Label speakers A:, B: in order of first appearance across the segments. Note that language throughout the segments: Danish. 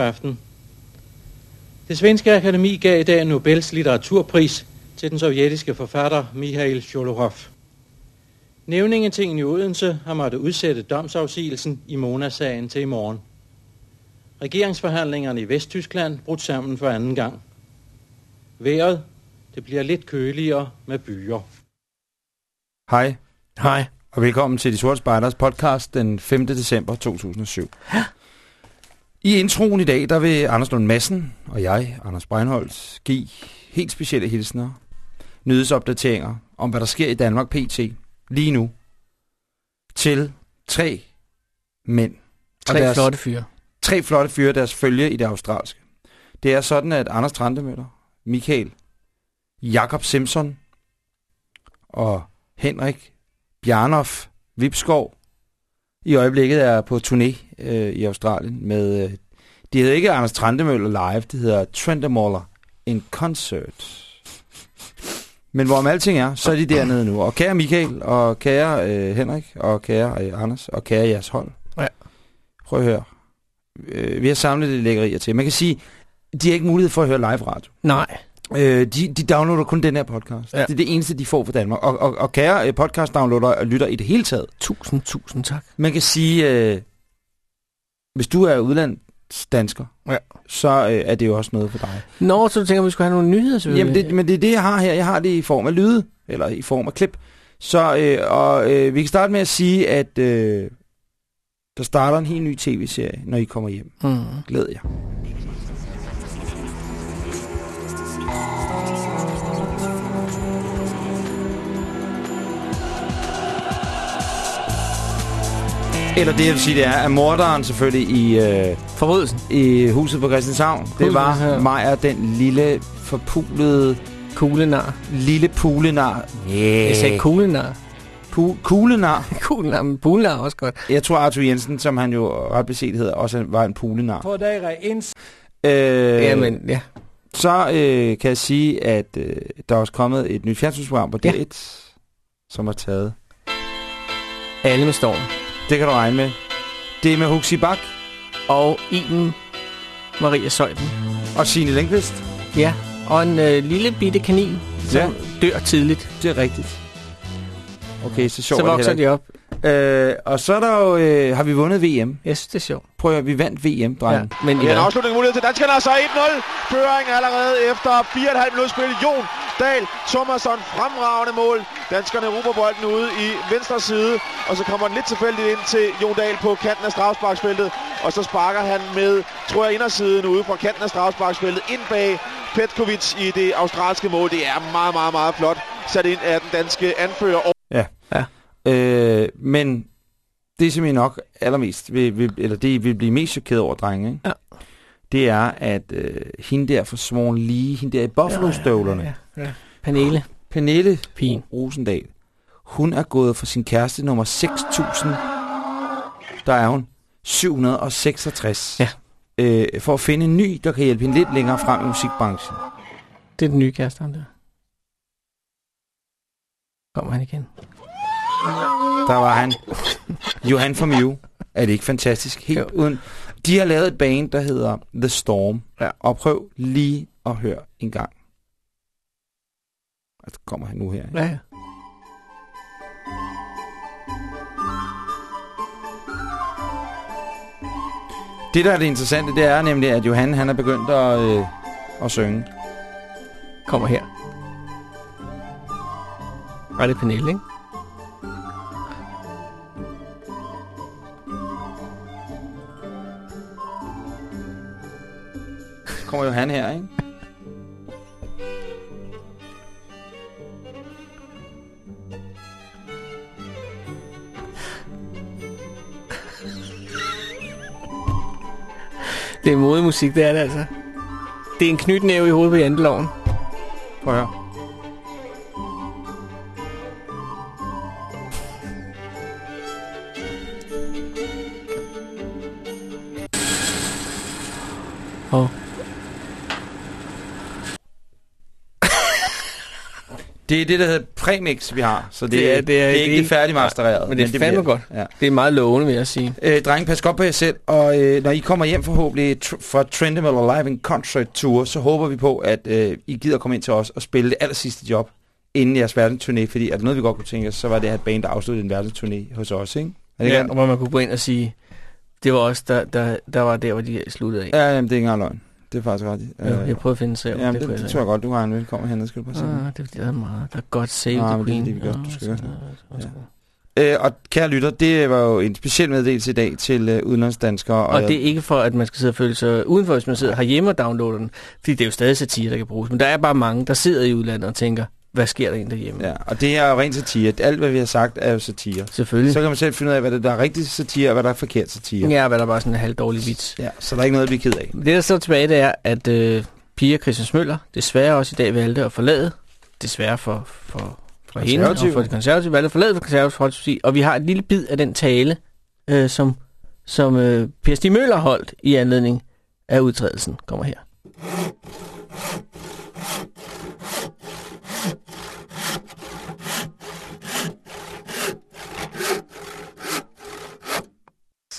A: Aften. Det svenske akademi gav i dag Nobels litteraturpris til den sovjetiske forfatter Mikhail Sjolohov. Nævningetingen i Odense har måttet udsætte domsafsigelsen i Mona-sagen til i morgen. Regeringsforhandlingerne i Vesttyskland brudt sammen for anden gang. Vejret, det bliver lidt køligere med byer.
B: Hej,
C: Hej.
B: og velkommen til De Sorte Spejders podcast den 5. december 2007.
C: Ja.
B: I introen i dag, der vil Anders Lund Madsen og jeg, Anders Breinholt, give helt specielle hilsner, nyhedsopdateringer om, hvad der sker i Danmark PT lige nu, til tre mænd. og
C: Tre
B: deres-
C: flotte fyre.
B: tre flotte fyre deres følge i det australske. Det er sådan, at Anders Trandemøller, Michael, Jakob Simpson og Henrik Bjarnoff Vipskov i øjeblikket er på turné øh, i Australien med... Øh, de hedder ikke Anders Trandemøller live, det hedder Trandemøller in concert. Men hvorom alting er, så er de dernede nu. Og kære Michael, og kære øh, Henrik, og kære øh, Anders, og kære jeres hold.
C: Ja.
B: Prøv at høre. Øh, vi har samlet lidt lækkerier til. Man kan sige, de har ikke mulighed for at høre live radio.
C: Nej.
B: Øh, de, de downloader kun den her podcast. Ja. Det er det eneste, de får fra Danmark. Og, og, og kære øh, podcast-downloader og lytter i det hele taget.
C: Tusind, tusind tak.
B: Man kan sige, øh, hvis du er udlandsdansker,
C: Ja.
B: så øh, er det jo også noget for dig.
C: Nå, så du tænker, at vi skulle have nogle nyheder, selvfølgelig.
B: Jamen, det, men det er det, jeg har her. Jeg har det i form af lyde, eller i form af klip. Så, øh, og øh, vi kan starte med at sige, at øh, der starter en helt ny tv-serie, når I kommer hjem.
C: Mm.
B: Glæd jer. Eller det, jeg vil sige, det er, at morderen selvfølgelig i, øh,
C: Forbrydelsen.
B: i huset på Christianshavn, det
C: Huset,
B: var
C: ja.
B: Maja, den lille, forpulede,
C: Kuglenar.
B: lille pulenar. Yeah.
C: Jeg sagde kuglenar.
B: Pu- kuglenar.
C: Kuglenar, men pulenar er også godt.
B: Jeg tror, Arthur Jensen, som han jo ret beset hedder, også var en pulenar.
A: På dag rens.
B: Øh,
C: Jamen, ja.
B: Så øh, kan jeg sige, at øh, der er også kommet et nyt fjernsynsprogram på
C: Ja.
B: D1, som har taget.
C: Alle med storm.
B: Det kan du regne med. Det er med Huxi Bak
C: Og Iben Maria Søjden.
B: og Signe Lindqvist.
C: Ja. Og en øh, lille bitte kanin, som dør tidligt.
B: Det er rigtigt. Okay, så sjovt
C: så vokser de op.
B: Øh, og så er der jo, øh, har vi vundet VM.
C: Jeg synes, det er sjovt.
B: Prøv at høre, vi vandt VM, drenge.
C: Men
D: Det er en
C: ja.
D: afslutning mulighed til danskerne, og så 1-0. Føring allerede efter 4,5 minutter spil. Jon Dahl Thomasson fremragende mål. Danskerne råber bolden ude i venstre side, og så kommer den lidt tilfældigt ind til Jon Dahl på kanten af strafsparksfeltet. Og så sparker han med, tror jeg, indersiden ude fra kanten af strafsparksfeltet ind bag Petkovic i det australske mål. Det er meget, meget, meget flot sat ind af den danske anfører. Og
B: Øh, men det, som I nok allermest, vil, vil, eller det, I vil blive mest chokeret over, drenge, ikke?
C: Ja.
B: det er, at øh, hende der for Swan Lee, hende der i Buffalo-støvlerne, ja,
C: Ja, ja. Pernille.
B: Pernille
C: Pin.
B: Rosendal, hun er gået for sin kæreste nummer 6.000. Der er hun 766.
C: Ja.
B: Øh, for at finde en ny, der kan hjælpe hende lidt længere frem i musikbranchen.
C: Det er den nye kæreste, ham der. Kommer han igen?
B: Der var han. Johan from You. Er det ikke fantastisk? Helt
C: Jo.
B: uden. De har lavet et band, der hedder The Storm.
C: Ja.
B: Og prøv lige at høre en gang. Og så kommer han nu her. ikke?
C: Ja, ja.
B: Det, der er det interessante, det er nemlig, at Johan han er begyndt at, øh, at synge.
C: Kommer her. Og det er Pernille, ikke?
B: Kommer Johan her, ikke?
C: Det er modemusik, det er det altså. Det er en knytnæve i hovedet på janteloven.
B: Prøv at høre. Det er det, der hedder premix, vi har. Så det,
C: Det er-
B: det, er, det er, ikke det færdigt mastereret.
C: Men det er fandme
B: bliver
C: godt.
B: Ja.
C: Det er meget lovende, vil jeg sige.
B: Øh, drenge, pas godt på jer selv, og øh, når I kommer hjem forhåbentlig tr- fra Trendemøller Live en Concert Tour, så håber vi på, at øh, I gider komme ind til os og spille det aller sidste job inden jeres verdensturné, fordi er der noget, vi godt kunne tænke os, så var det her et band, der afsluttede en verdensturné hos os, ikke? Er det
C: Ja, og hvor man kunne gå ind og sige, det var også der, der, der var der, hvor de sluttede af.
B: Ja, jamen, det er ikke engang løgn. Det er faktisk ret.
C: Ja, jeg prøvede at finde.
B: Jamen, det,
C: kunne
B: det,
C: jeg
B: det tror jeg godt, du har en velkommen hen, skal du bare.
C: Ah, det er der er meget. Der er godt save
B: Ah,
C: the
B: men det er
C: queen.
B: det, gør. Du skal gøre. Ja. Øh, og kære lytter, det var jo en speciel meddelelse i dag til øh, udenlandsdanskere.
C: Og
B: jeg-
C: det er ikke for, at man skal sidde og føle sig udenfor, hvis man sidder herhjemme og downloader den. Fordi det er jo stadig satire, der kan bruges. Men der er bare mange, der sidder i udlandet og tænker, hvad sker der egentlig derhjemme?
B: Ja, og det er jo rent satire. Alt, hvad vi har sagt, er jo satire.
C: Selvfølgelig.
B: Så kan man selv finde ud af, hvad der er rigtig satire, og hvad der er forkert satire.
C: Ja, hvad der bare sådan en halvdårlig vits.
B: ja så der er ikke noget at blive ked af.
C: Det, der står tilbage, det er, at øh, Pia Christian Møller desværre også i dag valgte at forlade, desværre for, for, for hende og for de konservative, valgte at forlade for konservative og vi har et lille bid af den tale, øh, som, som øh, Per Stig Møller holdt i anledning af udtrædelsen, kommer her.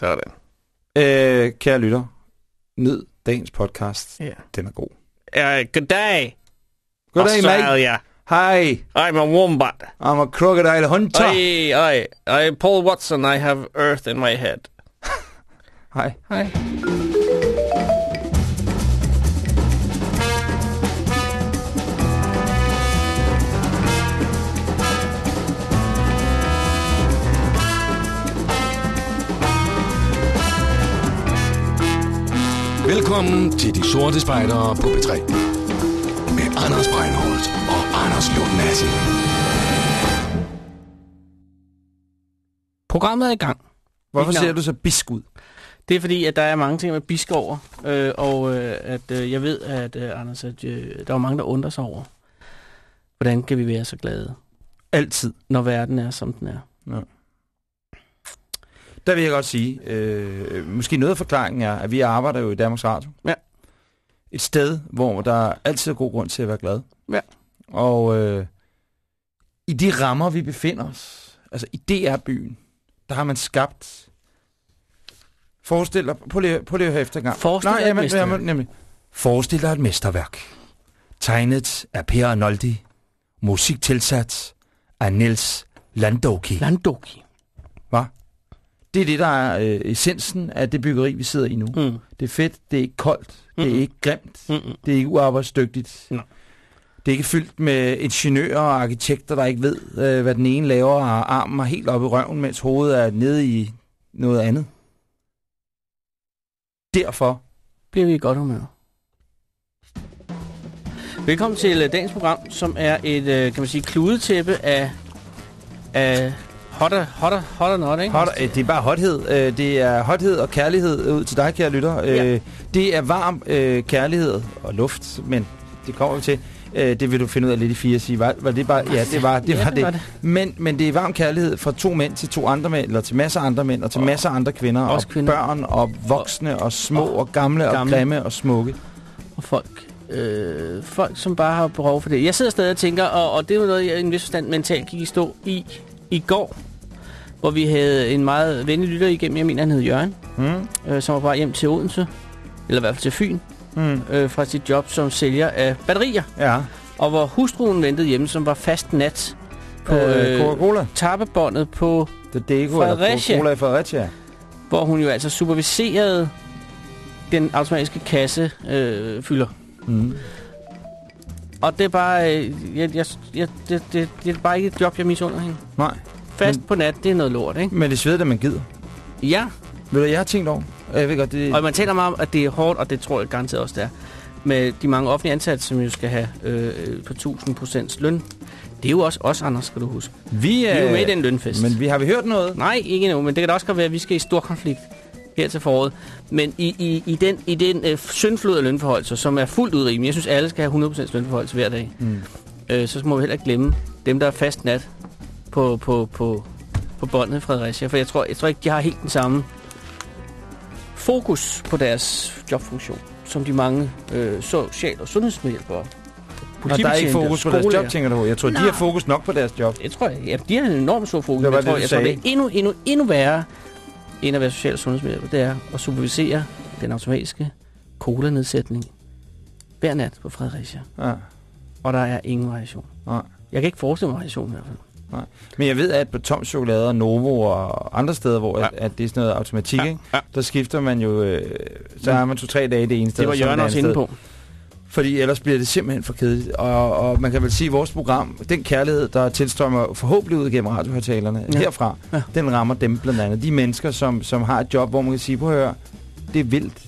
C: Sådan.
B: Øh, kære lytter, nyd dagens podcast.
C: Ja.
B: Den er god.
C: Uh, goddag,
B: Goddag, mate.
C: Australia.
B: Hi,
C: I'm a wombat.
B: I'm a crocodile hunter.
C: I, I, I, Paul Watson, I have earth in my head.
B: Hej.
C: Hej.
E: Velkommen til De Sorte Spejdere på P3. Med Anders Breinholt og Anders Lund Madsen.
C: Programmet er i gang.
B: Hvorfor ser du så bisk ud?
C: Det er fordi, at der er mange ting med bisk over, øh, og øh, at øh, jeg ved, at øh, Anders, at, øh, der er mange, der undrer sig over, hvordan kan vi være så glade,
B: Altid.
C: når verden er, som den er.
B: Der vil jeg godt sige, øh, måske noget af forklaringen er, at vi arbejder jo i Danmarks Radio.
C: Ja.
B: Et sted, hvor der altid er god grund til at være glad.
C: Ja.
B: Og øh, i de rammer, vi befinder os, altså i DR-byen, der har man skabt... Forestil dig, prøv lige, prøv lige at høre efter en gang.
C: Forestil dig et
B: jamen,
C: mesterværk.
B: jamen. Forestil dig et mesterværk. Tegnet af Per Arnoldi. Musik tilsat af Niels Landauki.
C: Landoki.
B: Det er det, der er øh, essensen af det byggeri, vi sidder i nu.
C: Mm.
B: Det er fedt, det er ikke koldt, det
C: Mm-mm.
B: er ikke grimt,
C: Mm-mm.
B: det er ikke uarbejdsdygtigt.
C: Nå.
B: Det er ikke fyldt med ingeniører og arkitekter, der ikke ved, øh, hvad den ene laver, og armen er helt oppe i røven, mens hovedet er nede i noget andet. Derfor
C: Bliver vi i godt humør. Velkommen til øh, dagens program, som er et, øh, kan man sige, kludetæppe af, af hotter, hotter, hotter not, ikke?
B: Hot, øh, det er bare hothed. Øh, det er hothed og kærlighed ud til dig, kære lytter.
C: Ja.
B: Øh, det er varm kærlighed og luft, men det kommer vi til. Det vil du finde ud af lidt i fire sige. Var, var det bare? Ja, det var det.
C: Ja,
B: Var
C: det var det.
B: Men, men det er varm kærlighed fra to mænd til to andre mænd, eller til masser af andre mænd, og til
C: Og-
B: masser af andre kvinder, og
C: kvinder.
B: børn, og voksne, og små,
C: og-
B: og gamle, og
C: gamle.
B: grimme, og smukke.
C: Og folk, øh, folk, som bare har behov for det. Jeg sidder stadig og tænker, og, og det er jo noget, jeg i en vis forstand mentalt gik i stå i i går, hvor vi havde en meget venlig lytter igennem, jeg mener, han hed Jørgen,
B: Mm.
C: øh, som var bare hjem til Odense, eller i hvert fald til Fyn,
B: Mm.
C: øh, fra sit job som sælger af batterier.
B: Ja.
C: Og hvor hustruen ventede hjemme, som var fast nat på
B: Øh,
C: øh,
B: Coca-Cola.
C: tappebåndet på,
B: The eller
C: Fredericia.
B: Coca-Cola i Fredericia.
C: hvor hun jo altså superviserede den automatiske kasse øh, fylder.
B: Mm.
C: Og det er bare, øh, jeg, jeg, jeg, det, det, det er bare ikke et job, jeg misunder hende.
B: Nej,
C: Fast
B: Men-
C: på nat, det er noget lort, ikke?
B: men det sveder, da man gider.
C: Ja,
B: Ved du, jeg har tænkt over. Jeg ved godt, det...
C: og man taler meget om, at det er hårdt, og det tror jeg garanteret også, det er. Med de mange offentlige ansatte, som jo skal have øh, på 1000 procents løn. Det er jo også os, Anders, skal du huske.
B: Vi
C: Vi er jo med i
B: øh,
C: den lønfest.
B: Men vi har vi hørt noget?
C: Nej, ikke endnu, men det kan da også godt være, at vi skal i stor konflikt her til foråret. Men i, i, i den, i den øh, syndflod af lønforhold, som er fuldt udrimelig, jeg synes, alle skal have 100% lønforhold hver dag,
B: Mm.
C: øh, så må vi heller ikke glemme dem, der er fast nat på, på, på, på båndet i Fredericia. For jeg tror, jeg tror ikke, de har helt den samme fokus på deres jobfunktion, som de mange øh, social- og sundhedsmedhjælpere
B: Nå, der er ikke fokus på deres job, tænker du? Jeg tror, de
C: Nej.
B: har fokus nok på deres job.
C: Jeg tror, ja, de har en enormt stor fokus.
B: Det var
C: jeg tror,
B: det, du
C: jeg tror, det er endnu, endnu, endnu værre end at være social- og sundhedsmedhjælper. Det er at supervisere den automatiske cola-nedsætning hver nat på Fredericia.
B: Ja.
C: Og der er ingen variation.
B: Nej.
C: Jeg kan ikke forestille mig variation i hvert fald.
B: Men jeg ved, at på Tom Chokolade og Novo og andre steder, hvor ja. At, at det er sådan noget automatik, ja. Ikke?
C: ja.
B: der skifter man jo... Øh, så har man to-tre dage det ene sted.
C: Det var Jørgen også inde på.
B: Fordi ellers bliver det simpelthen for kedeligt. Og, og man kan vel sige, at vores program, den kærlighed, der tilstrømmer forhåbentlig ud gennem radiohøjtalerne ja. Herfra, ja. Den rammer dem blandt andet. De mennesker, som, som har et job, hvor man kan sige, at høre, det er vildt.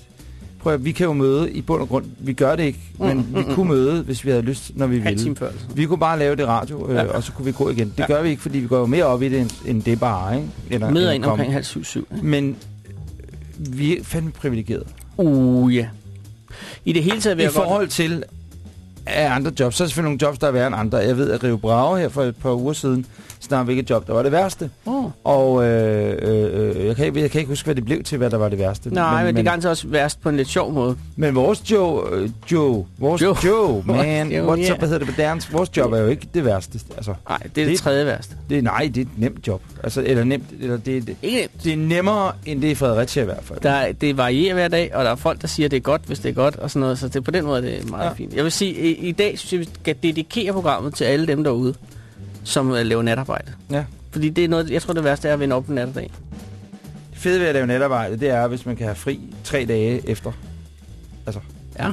B: Prøv at, vi kan jo møde i bund og grund. Vi gør det ikke,
C: Mm,
B: men
C: mm,
B: vi
C: mm,
B: kunne møde, hvis vi havde lyst, når vi ville.
C: før. Altså.
B: Vi kunne bare lave det radio, øh, ja. Og så kunne vi gå igen. Det ja. Gør vi ikke, fordi vi går jo mere op i det, end, end det bare, ikke? Eller, end
C: ind omkring halv syv, syv.
B: Men øh, vi er fandme privilegerede.
C: Uh, ja. I det hele taget vil
B: I
C: jeg godt...
B: forhold til af andre jobs, så er der selvfølgelig nogle jobs, der er værre end andre. Jeg ved, at Rio Bravo her for et par uger siden snakkede hvilket job, der var det værste.
C: Oh.
B: Og øh, øh, øh, jeg, kan ikke, jeg kan ikke huske, hvad det blev til, hvad der var det værste.
C: Nej, men, men det er ganske også værst på en lidt sjov måde.
B: men vores Joe, øh, Joe, vores Joe,
C: Joe.
B: Man,
C: Joe,
B: what's
C: yeah.
B: up, hvad hedder det på dansk? Vores job er jo ikke det værste. Altså,
C: Nej, det er det,
B: Det-
C: det tredje værste.
B: det, nej, det er et nemt job. Altså, eller nemt, eller det, det,
C: Ikke nemt.
B: det er nemmere, end det er i Fredericia i hvert fald.
C: Der, er- det varierer hver dag, og der er folk, der siger, at det er godt, hvis det er godt, og sådan noget. Så det, på den måde er det meget
B: ja.
C: fint. Jeg vil sige, i, i dag synes jeg, vi skal dedikere programmet til alle dem derude, som uh, laver natarbejde.
B: Ja.
C: Fordi det er noget, jeg tror, det værste er at vende op på natterdag.
B: Det fede ved at lave netarbejde, det er, hvis man kan have fri tre dage efter.
C: Ja.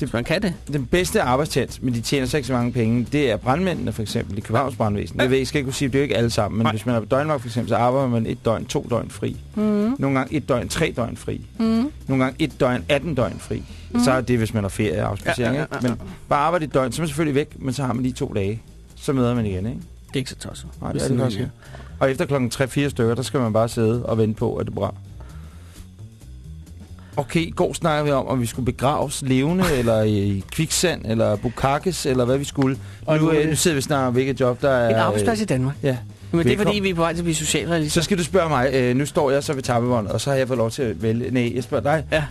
C: Det, man kan det.
B: Den bedste arbejdstjent, men de tjener så ikke så mange penge, det er brandmændene for eksempel i Københavns Brandvæsen. Jeg ved, jeg skal ikke kunne sige, det er jo ikke alle sammen, men
C: Nej.
B: hvis man er på døgnvagt for eksempel, så arbejder man et døgn, to døgn fri.
C: Mm.
B: Nogle gange et døgn, tre døgn fri.
C: Mm.
B: Nogle gange et døgn, 18 døgn fri.
C: Mhm.
B: Så er det, hvis man har ferie og afspacering.
C: Ja, ja, ja, ja.
B: Men bare arbejde et døgn, så er man selvfølgelig væk, men så har man lige to dage. Så møder man igen, ikke?
C: Det er ikke så tosset.
B: Nej, det er det også.
C: siger.
B: Og efter klokken 3-4 stykker, der skal man bare sidde og vente på, at det er bra. Okay, i går snakkede vi om, om vi skulle begraves levende, eller i kviksand, eller bukakes, eller hvad vi skulle.
C: Og
B: nu,
C: nu-
B: øh, sidder vi snakker om, hvilket job der er...
C: En arbejdsplads i Danmark.
B: Ja.
C: Men det er fordi, vi er på vej til at blive socialrealister.
B: Så skal du spørge mig, øh, nu står jeg så ved tappebåndet, og så har jeg fået lov til at vælge. Nej, jeg spørger dig.
C: Ja.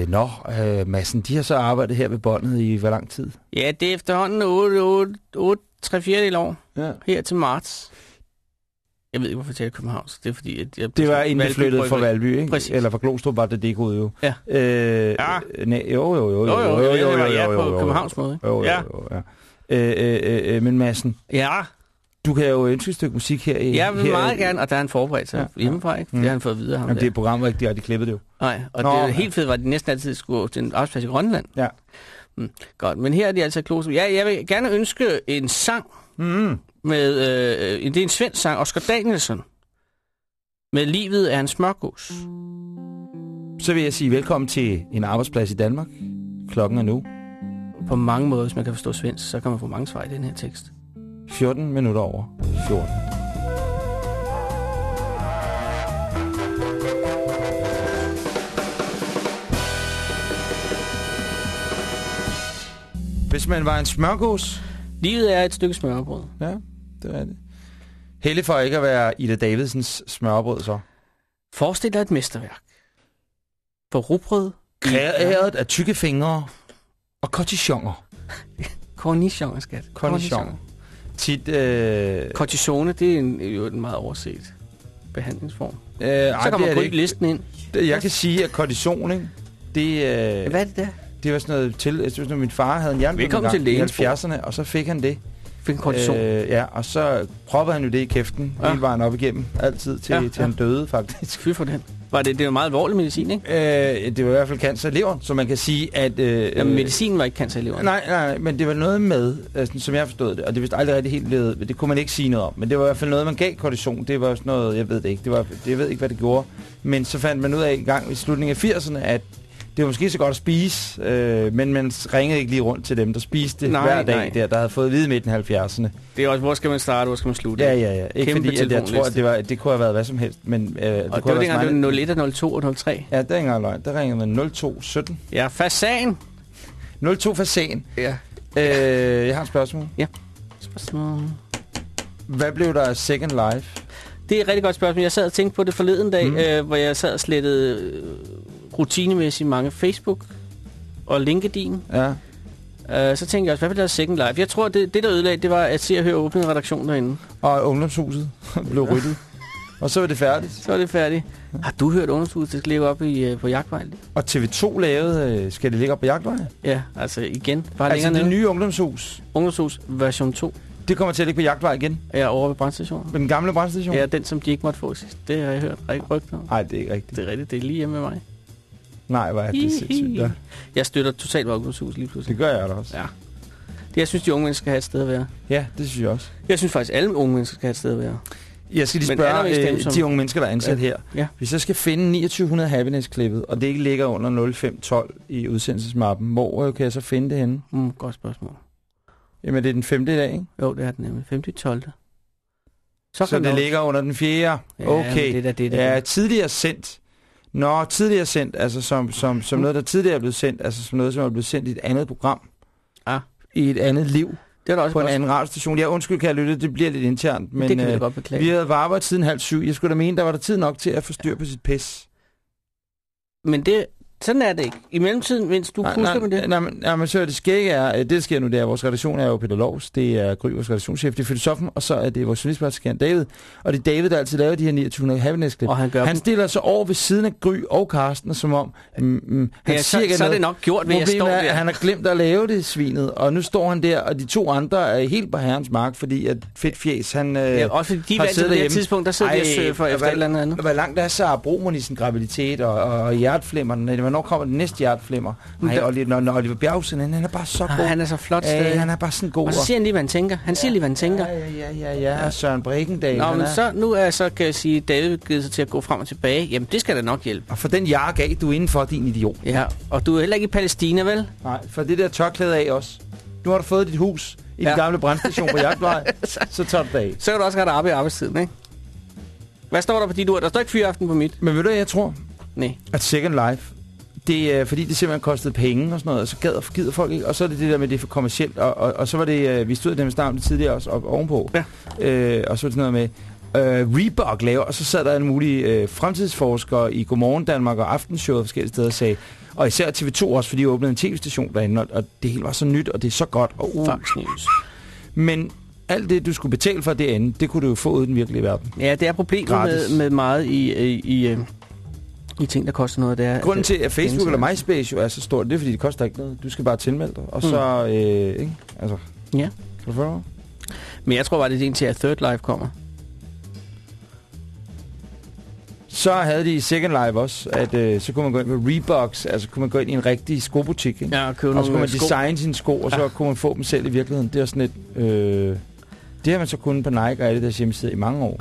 B: Øh, nå, øh, Madsen, de har så arbejdet her ved båndet i hvor lang tid?
C: Ja, det er efterhånden 8, 8, 8 3 4 år
B: Ja.
C: her til marts. Jeg ved ikke, hvorfor jeg taler København. så Det er fordi, at jeg
B: Det var inden
C: Valby
B: flyttede fra. Valby, ikke?
C: Præcis.
B: Eller fra Glostrup var det dekoet jo.
C: Ja.
B: Øh,
C: Ja.
B: Nej, jo, jo, jo,
C: Jo, jo, jo, jo, jo, ja, på Københavns måde.
B: Jo, jo, jo, ja. Øh, øh, øh, øh, men Madsen,
C: Ja,
B: du kan jo ønske et stykke musik her i...
C: jeg vil
B: her,
C: meget gerne, og der er en forberedt sig
B: Ja,
C: hjemmefra, ikke?
B: Mm.
C: Det har han fået videre, ham
B: Jamen, det er programmet ikke direkte klippet det jo.
C: Nej, og
B: Nå,
C: det er helt fedt, var det næsten altid skulle til en arbejdsplads i Grønland.
B: Ja.
C: Mm, godt, men her er de altså kloge. Ja, jeg vil gerne ønske en sang
B: Mm.
C: med, øh, det er en svensk sang, Oscar Danielsson, med Livet er en smørgås.
B: Så vil jeg sige velkommen til en arbejdsplads i Danmark. Klokken er nu
C: På mange måder, hvis man kan forstå svensk, så kan man få mange svar i den her tekst.
B: 14 minutter over 14. Hvis man var en smørgås,
C: Livet er et stykke smørbrød.
B: ja, det er det. Helle for ikke at være Ida Davidsens smørbrød så.
C: Forestil dig et mesterværk. For rugbrød,
B: Kreeret af tykke fingre og cortichoner.
C: cornichon, skat.
B: Cornichon. Tit, øh,
C: Cortisone, det er en, jo en meget overset behandlingsform.
B: øh, ej,
C: Så
B: det er det
C: ikke listen ind.
B: Jeg kan sige, at cortison, ikke? Det, øh,
C: Hvad er det der?
B: Det var sådan noget til... Jeg synes, at min far havde en jernbændegang i
C: lægens
B: 70'erne, og så fik han det.
C: Fik en cortison. Øh,
B: ja, og så proppede han jo det i kæften ja. Hele vejen op igennem. Altid til, ja, til
C: ja.
B: han døde, faktisk.
C: Fy for den. Var det, det var meget alvorlig medicin, ikke?
B: Øh, det var i hvert fald cancer i leveren, så man kan sige, at... Øh,
C: Jamen, medicinen var ikke cancer i leveren.
B: Nej, nej, men det var noget med, altså, som jeg forstod det, og det vist aldrig rigtig helt blevet, det kunne man ikke sige noget om, men det var i hvert fald noget, man gav kortison, det var sådan noget, jeg ved det ikke, det var, det, jeg ved ikke, hvad det gjorde, men så fandt man ud af en gang i slutningen af 80'erne, at det var måske så godt at spise, øh, men man ringede ikke lige rundt til dem, der spiste det
C: Nej,
B: hver dag
C: nej.
B: der, der havde fået at vide midt i 70'erne.
C: Det er også, hvor skal man starte, hvor skal man slutte?
B: Ja, ja, ja. Ikke
C: Kæmpe
B: fordi, at jeg tror, at det, var, det kunne have været hvad som helst, men øh, det
C: Og det
B: kunne
C: var dengang, det var 01, 02 og 03.
B: Ja, det er engang løgn. Der ringede man 0217.
C: Ja, fasan.
B: 02 fasan.
C: Ja.
B: Øh, jeg har et spørgsmål.
C: Spørgsmål.
B: Hvad blev der af Second Life?
C: Det er et rigtig godt spørgsmål. Jeg sad og tænkte på det forleden dag,
B: Mm.
C: øh, hvor jeg sad og slettede øh, rutinemæssigt mange Facebook og LinkedIn.
B: Ja.
C: Uh, så tænkte jeg også, hvad vil der Second Life? Jeg tror, det, det der ødelagde, det var at se og høre åbne redaktion derinde.
B: Og ungdomshuset blev ryddet. Og så var det færdigt.
C: Så er det færdigt. Har du hørt ungdomshuset, det skal ligge op i, uh, på Jagtvej?
B: Og TV2 lavede, øh, skal det ligge op på jagtvej?
C: Ja, altså igen. Bare
B: Altså det
C: nede.
B: nye ungdomshus,
C: Ungdomshus version 2
B: det kommer til at ligge på jagtvej igen.
C: er over ved brandstationen.
B: Med den gamle brandstation?
C: Ja, den som de ikke måtte få sidst. Det har jeg hørt rigtig rygter om.
B: Nej, det er ikke rigtigt.
C: Det er rigtigt, det er lige hjemme med mig.
B: Nej, hvor er det sindssygt. Ja.
C: Jeg støtter totalt ungdomshus lige pludselig.
B: Det gør jeg da også.
C: Ja. Det, jeg synes, de unge mennesker skal have et sted at være.
B: Ja, det synes jeg også.
C: Jeg synes faktisk, alle unge mennesker skal have et sted at være.
B: Jeg skal lige
C: Men
B: spørge
C: dem,
B: øh,
C: som-
B: de unge mennesker, der er ansat
C: Ja.
B: her.
C: Ja.
B: Hvis jeg skal finde 2900 happiness-klippet, og det ikke ligger under 0512 i udsendelsesmappen, hvor kan jeg så finde det henne?
C: Mm, godt spørgsmål.
B: Jamen, det er den femte i dag, ikke?
C: Jo, det er den nemlig. 5. 12.
B: Så, så det
C: du-
B: ligger under den fjerde?
C: Ja,
B: okay.
C: det er da det, det
B: ja,
C: er.
B: tidligere sendt. Nå, tidligere sendt, altså som, som, som noget, der tidligere er blevet sendt, altså som noget, som er blevet sendt i et andet program.
C: Ah.
B: I et andet liv,
C: Det da også
B: på en
C: godt.
B: anden radiostation. Ja, undskyld, kan jeg lytte, det bliver lidt internt, men
C: det kan
B: øh,
C: godt beklage.
B: vi havde var arbejdet siden halv syv. Jeg skulle da mene, der var der tid nok til at få styr på sit pis.
C: Men det, sådan er det ikke. I mellemtiden, mens du
B: Nej,
C: husker
B: nej,
C: med det.
B: Nej, men, nej, men så det skægge er, øh, det der sker nu, det er, vores redaktion er jo Peter Lovs, det er Gry, vores redaktionschef, det er filosofen, og så er det vores journalistpraktikant David. Og det er David, der altid laver de her 2900 happiness klip.
C: Og han gør
B: Han
C: dem.
B: stiller sig over ved siden af Gry og Karsten, som om mm, mm, han
C: Ja,
B: siger
C: så,
B: ikke
C: så er det nok gjort ved, jeg står
B: er,
C: der.
B: han har glemt at lave det, svinet, og nu står han der, og de to andre er helt på herrens mark, fordi at fedt fjes, han øh,
C: Ja, også fordi de
B: har
C: valgte på
B: siddet
C: det tidspunkt, der sidder de og
B: Ej,
C: surfer efter et eller andet.
B: Hvor langt er i sin graviditet, og, og hjerteflimmerne? Hvornår kommer den næste hjerteflimmer?
C: Men
B: Ej,
C: der-
B: Oliver, når, når Oliver Bjergsen, han, han er bare så god.
C: Ah, Han er så flot
B: ja,
C: stadig.
B: han er bare sådan god.
C: Og så siger han lige, hvad han tænker. Han siger lige, hvad han tænker.
B: Ja, ja, ja, ja, ja. Søren Brikendal.
C: Nå, men
B: er-
C: så, nu er så, kan jeg sige, David givet sig til at gå frem og tilbage. Jamen, det skal da nok hjælpe.
B: Og for den jakke af, du er indenfor, din idiot.
C: Ja, og du er heller ikke i Palæstina, vel?
B: Nej, for det der tørklæde af også. Nu har du fået dit hus i ja.
C: Ja.
B: den gamle brandstation på Jagtvej, så tager du det af.
C: Så kan du også rette op i arbejdstiden, ikke? Hvad står der på dit ur? Der står ikke fyraften på mit.
B: Men ved du, hvad jeg tror?
C: Nej.
B: At Second Life, det er fordi, det simpelthen kostede penge og sådan noget, og så gad, gider folk ikke. Og så er det det der med, det er for kommercielt. Og, og, og så var det, øh, vi stod dem snart det tidligere også op, ovenpå.
C: Ja.
B: Øh, og så var det sådan noget med, øh, Reebok laver, og så sad der en mulig øh, fremtidsforskere i Godmorgen Danmark og Aftenshowet forskellige steder og sagde, og især TV2 også, fordi de åbnede en tv-station derinde, og, og det hele var så nyt, og det er så godt. Og, uh,
C: Fox News.
B: men alt det, du skulle betale for det andet, det kunne du jo få ud i den virkelige verden.
C: Ja, det er problemet
B: Gratis.
C: med, med meget i, i, i, øh, i ting, der koster noget. Det er,
B: Grunden til, at Facebook eller MySpace jo er så stort, det er, fordi det koster ikke noget. Du skal bare tilmelde dig. Og så, øh, ikke? Altså,
C: Ja.
B: kan du?
C: Men jeg tror bare, det er indtil, at Third Life kommer.
B: Så havde de i Second Life også, at øh, så kunne man gå ind på Reeboks, altså kunne man gå ind i en rigtig skobutik, ikke?
C: Ja, og købe
B: og så kunne man
C: sko.
B: designe sine sko, og så
C: Ja.
B: kunne man få dem selv i virkeligheden. Det er sådan lidt... Øh, det har man så kunnet på Nike og alle deres hjemmesider i mange år.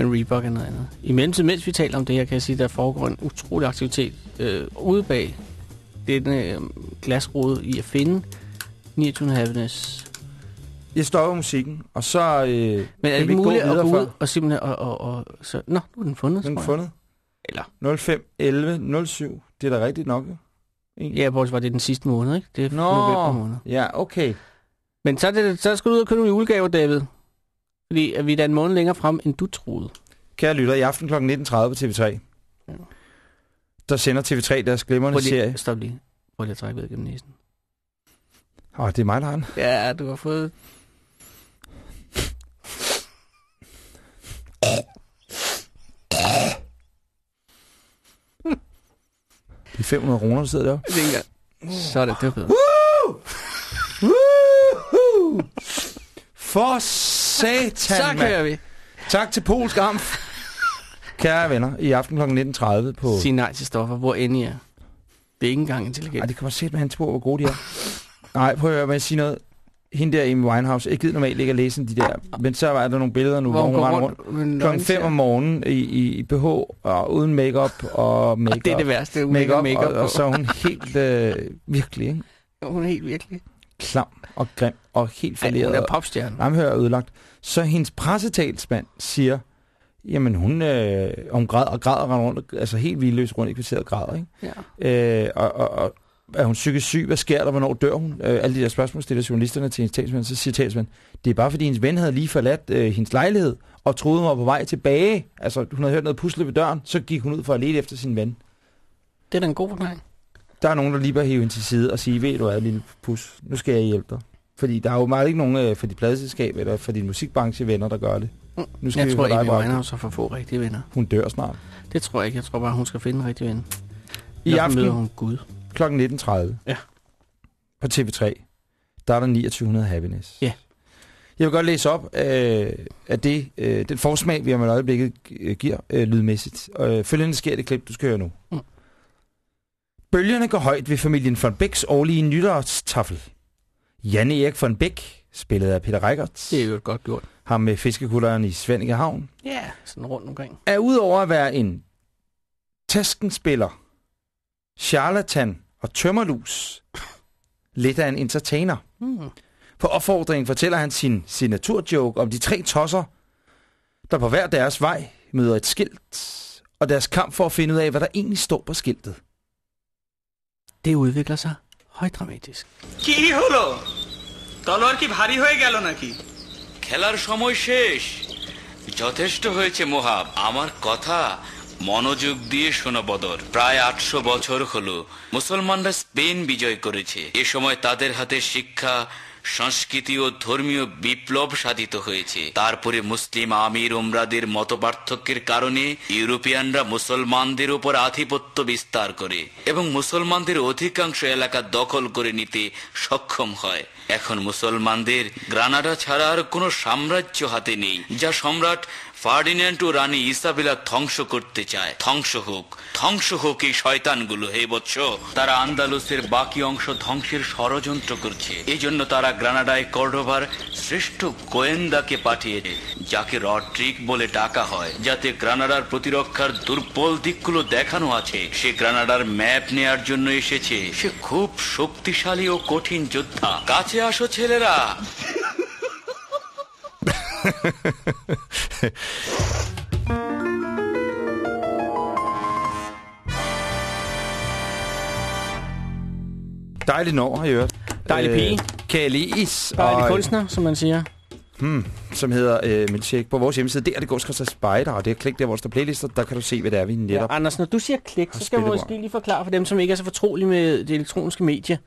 C: Men Reebok er noget andet. I mellemtiden, mens vi taler om det her, kan jeg sige, at der foregår en utrolig aktivitet øh, ude bag den øh, glasrude i at finde 29 Happiness.
B: Jeg stopper musikken, og så... Øh,
C: Men er det ikke muligt at gå ud og simpelthen... Og, og, og, så, nå, nu er den fundet,
B: Den er fundet.
C: Eller,
B: 05 11 07. Det er da rigtigt nok, jo.
C: Ja, bortset var det den sidste måned, ikke? Det er
B: Nå.
C: november måned.
B: Ja, okay.
C: Men så, er det, så skal du ud og købe nogle julegaver, David. Fordi vi er da en måned længere frem, end du troede.
B: Kære lytter, i aften kl. 19.30 på TV3,
C: Ja.
B: der sender TV3 deres glimrende
C: Prøv
B: serie.
C: lige, stop lige. Prøv lige at trække ved gennem næsen.
B: Åh, det er mig, der har den.
C: Ja, du har fået...
B: Det er 500 kroner, der sidder deroppe.
C: Det er ikke engang- Så er det, var bedre.
B: Woohoo! For satan,
C: Så kører vi.
B: Tak til Polsk Amf. Kære venner, i aften kl. 19.30 på...
C: Sig nej til stoffer, hvor end I er. Det er ikke engang intelligent.
B: Ej, det kommer sæt med hans på, hvor gode de er. Nej, prøv at høre, hvad jeg noget. Hende der i Winehouse, jeg gider normalt ikke at læse de der, men så var der nogle billeder nu, hvor, hun
C: går
B: render rundt.
C: med
B: Klokken
C: nøgen
B: 5
C: til.
B: om morgenen i, i, i BH, og uden makeup og
C: Og
B: makeup.
C: det er det værste. Hun
B: Make
C: make
B: up,
C: make
B: og, og så er hun helt øh, virkelig ikke?
C: Hun er helt virkelig.
B: klam og grim og helt
C: Ej, hun
B: falderet.
C: er popstjerne.
B: Ramhør er ødelagt. Så hendes pressetalsmand siger, jamen hun, øh, hun græder og græder rundt, altså helt vildløs rundt i kvarteret græder, ikke?
C: Ja.
B: Øh, og, og, og er hun psykisk syg? Hvad sker der? Hvornår dør hun? Øh, alle de der spørgsmål stiller journalisterne til hendes talsmand. Så siger talsmand, det er bare fordi hendes ven havde lige forladt øh, hendes lejlighed og troede hun var på vej tilbage. Altså hun havde hørt noget pusle ved døren, så gik hun ud for at lede efter sin ven.
C: Det er da en god forklaring.
B: der er nogen, der lige bør hive hende til side og sige, ved du hvad, lille pus, nu skal jeg hjælpe dig. Fordi der er jo meget ikke nogen øh, for dit pladeselskab eller for din musikbranche venner, der gør det. Nu skal
C: Jeg
B: vi
C: tror ikke,
B: Bob.
C: vi har så for få rigtige venner.
B: Hun dør snart.
C: Det tror jeg ikke. Jeg tror bare, hun skal finde en rigtig ven.
B: I
C: Derfor
B: aften
C: hun Gud.
B: kl. 19.30
C: Ja.
B: på TV3, der er der 2900 Happiness.
C: Ja.
B: Jeg vil godt læse op øh, af det, øh, den forsmag, vi om et øjeblikket øh, giver øh, lydmæssigt. Øh, følgende sker det klip, du skal høre nu.
C: Mm.
B: Bølgerne går højt ved familien von Becks årlige nytårstaffel. Janne Erik von Beck, spillet af Peter Reichert,
C: Det er jo godt gjort.
B: ham med fiskekutteren i Svanike Havn,
C: Ja, yeah. sådan rundt omkring.
B: er udover at være en taskenspiller, charlatan og tømmerlus, lidt af en entertainer.
C: Hmm.
B: På opfordring fortæller han sin signaturjoke om de tre tosser, der på hver deres vej møder et skilt, og deres kamp for at finde ud af, hvad der egentlig står på skiltet.
C: Det udvikler sig højdramatisk.
F: কি হলো তলোয়ার কি ভারী হয়ে গেল নাকি
G: খেলার সময় শেষ যথেষ্ট হয়েছে মোহাব আমার কথা মনোযোগ দিয়ে শোনো বদর। প্রায় আটশো বছর হলো মুসলমানরা স্পেন বিজয় করেছে। এ সময় তাদের হাতে শিক্ষা, সংস্কৃতি ও ধর্মীয় বিপ্লব সাধিত হয়েছে। তারপরে মুসলিম আমির ওমরাদের মতপার্থক্যের কারণে ইউরোপিয়ানরা মুসলমানদের উপর আধিপত্য বিস্তার করে এবং মুসলমানদের অধিকাংশ এলাকা দখল করে নিতে সক্ষম হয়। এখন মুসলমানদের গ্রানাডা ছাড়া আর কোনো সাম্রাজ্য হাতে নেই, যা সম্রাট ফার্ডিন্যান্ড ও রানী ইসাবেলা ধ্বংস করতে চায়। ধ্বংস হোক ধ্বংস হোক এই শয়তানগুলো, হে বৎস। তারা আন্দালুসের বাকি অংশ ধ্বংসের ষড়যন্ত্র করছে। এই জন্য তারা গ্রানাডায় কর্ডোভার শ্রেষ্ঠ গোয়েন্দাকে পাঠিয়েছে যাকে রড্রিক বলে ডাকা হয়, যাতে গ্রানাডার প্রতিরক্ষার দুর্বল দিকগুলো দেখানো আছে। সে গ্রানাডার ম্যাপ নেয়ার জন্য এসেছে। সে খুব শক্তিশালী ও কঠিন যোদ্ধা। কাছে আসো, ছেলেরা!
B: Dejligt når, har jeg hørt.
C: Dejlig pige.
B: Jeg lise,
C: Dejlig
B: og,
C: kunstner, som man siger.
B: hmm, som hedder øh, Milkshake på vores hjemmeside. Der det går skal så spider, og det er klik der, hvor der står playlister. Der kan du se, hvad det er, vi
C: Ja,
B: netop.
C: Anders, når du siger klik, så skal
B: spillebord.
C: måske lige forklare for dem, som ikke er så fortrolige med det elektroniske medie.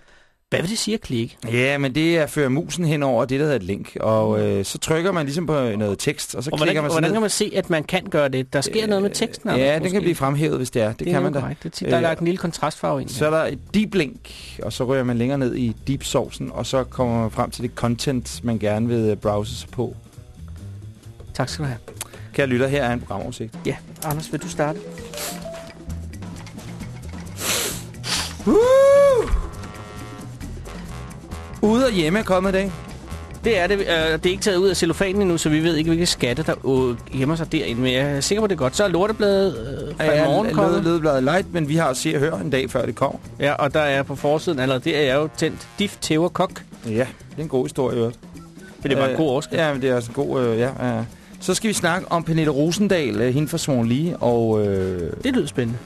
C: Hvad vil det sige at klikke?
B: Ja, men det er at føre musen hen over det, der hedder et link. Og øh, så trykker man ligesom på noget tekst, og så
C: Og
B: klikker
C: hvordan,
B: man
C: hvordan
B: sådan
C: kan
B: ned.
C: man se, at man kan gøre det? Der sker noget med teksten,
B: Ja, den
C: måske.
B: kan blive fremhævet, hvis det er. Det,
C: Det,
B: kan
C: er
B: man da.
C: korrekt. Det er tit, der er
B: Øh,
C: lagt en lille kontrastfarve ind.
B: Så er der et deep link, og så rører man længere ned i deep sourcen, og så kommer man frem til det content, man gerne vil øh, browse sig på.
C: Tak skal du have.
B: Kære lytter, her er en programoversigt.
C: Ja, Anders, vil du starte?
B: Ude og hjemme er kommet i dag.
C: Det er det. Øh, det er ikke taget ud af cellofanen endnu, så vi ved ikke, hvilke skatte, der øh, gemmer sig derinde. Men jeg er sikker på, det er godt. Så er lortebladet øh, fra i morgen kommet.
B: lødbladet light, men vi har se og hør en dag før det kommer.
C: Ja, og der er på forsiden allerede, det er jo tændt Diff, Tæver, Kok.
B: Ja, det er en god historie, jo.
C: Det er bare en god overskrift.
B: Ja, men det er også en god... Øh, ja, ja. Så skal vi snakke om Pernille Rosendal, øh, hende fra Swan Lee, og... Øh,
C: Det lyder spændende.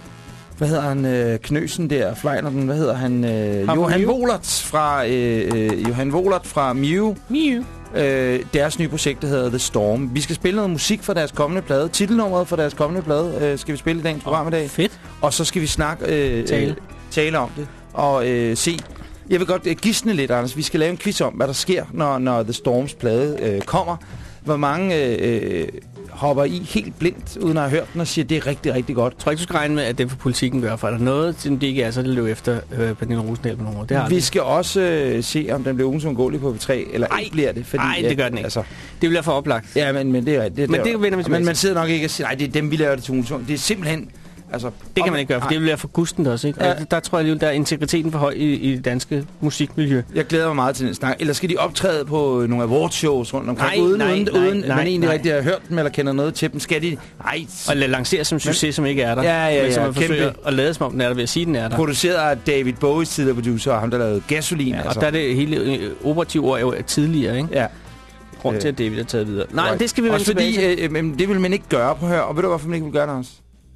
B: Hvad hedder han? Øh, Knøsen der, Flejnerden, hvad hedder han? Øh,
C: fra
B: Johan
C: Mew?
B: Volert fra, øh, øh, Johan Volert fra Mew.
C: Miu.
B: Øh, deres nye projekt, der hedder The Storm. Vi skal spille noget musik fra deres kommende plade. Titelnummeret for deres kommende plade øh, skal vi spille i dagens program i dag.
C: Fedt.
B: Og så skal vi snakke... Øh,
C: Tale.
B: Øh, tale om det. Og øh, se... Jeg vil godt øh, gisne lidt, Anders. Vi skal lave en quiz om, hvad der sker, når, når The Storms plade øh, kommer. Hvor mange øh, øh, hopper i helt blindt, uden at have hørt den, og siger, det er rigtig, rigtig godt.
C: Jeg tror ikke, du skal regne med, at det for politikken gør, for er der noget, som det ikke er, så det løb efter øh, Pernille Rosendal på nogle år. Det, har
B: Vi
C: det.
B: skal også øh, se, om den bliver ugens undgåelig på V3, eller
C: Ej.
B: ikke bliver det. Fordi,
C: Ej, det gør den ikke.
B: Altså,
C: det bliver for oplagt.
B: ja, men, men det er det,
C: Men det vi tilbage
B: Men man sidder nok ikke og siger, nej, det er dem, vi laver det til ugens undgåelig. Det er simpelthen... Altså,
C: Det kan man ikke gøre, for det vil være for gusten også, ikke? Og
B: Ja.
C: der tror jeg alligevel, der er integriteten for høj i, i det danske musikmiljø.
B: Jeg glæder mig meget til den snak. Eller skal de optræde på nogle awardshows rundt omkring,
C: Nej,
B: uden,
C: nej,
B: uden,
C: nej,
B: uden
C: nej,
B: man egentlig
C: nej.
B: rigtig har hørt dem, eller kender noget til dem? Skal de... Nej,
C: Og la- lancere som succes, som ikke er der.
B: Ja, ja,
C: Men som
B: ja,
C: man forsøger
B: kæmpe.
C: at lade som om den er der ved at sige, den er der.
B: produceret af David Bowies tidligere producer, og ham, der lavede Gasolin.
C: Ja,
B: altså.
C: og der er det hele øh, operative ord er jo tidligere, ikke?
B: Ja.
C: Grund til,
B: Øh,
C: at David er taget videre. Nej,
B: right.
C: det skal vi vende
B: Også
C: tilbage
B: fordi,
C: til.
B: øh, øh, men det vil man ikke gøre på hør. Og ved du, hvorfor man ikke vil gøre det, Anders?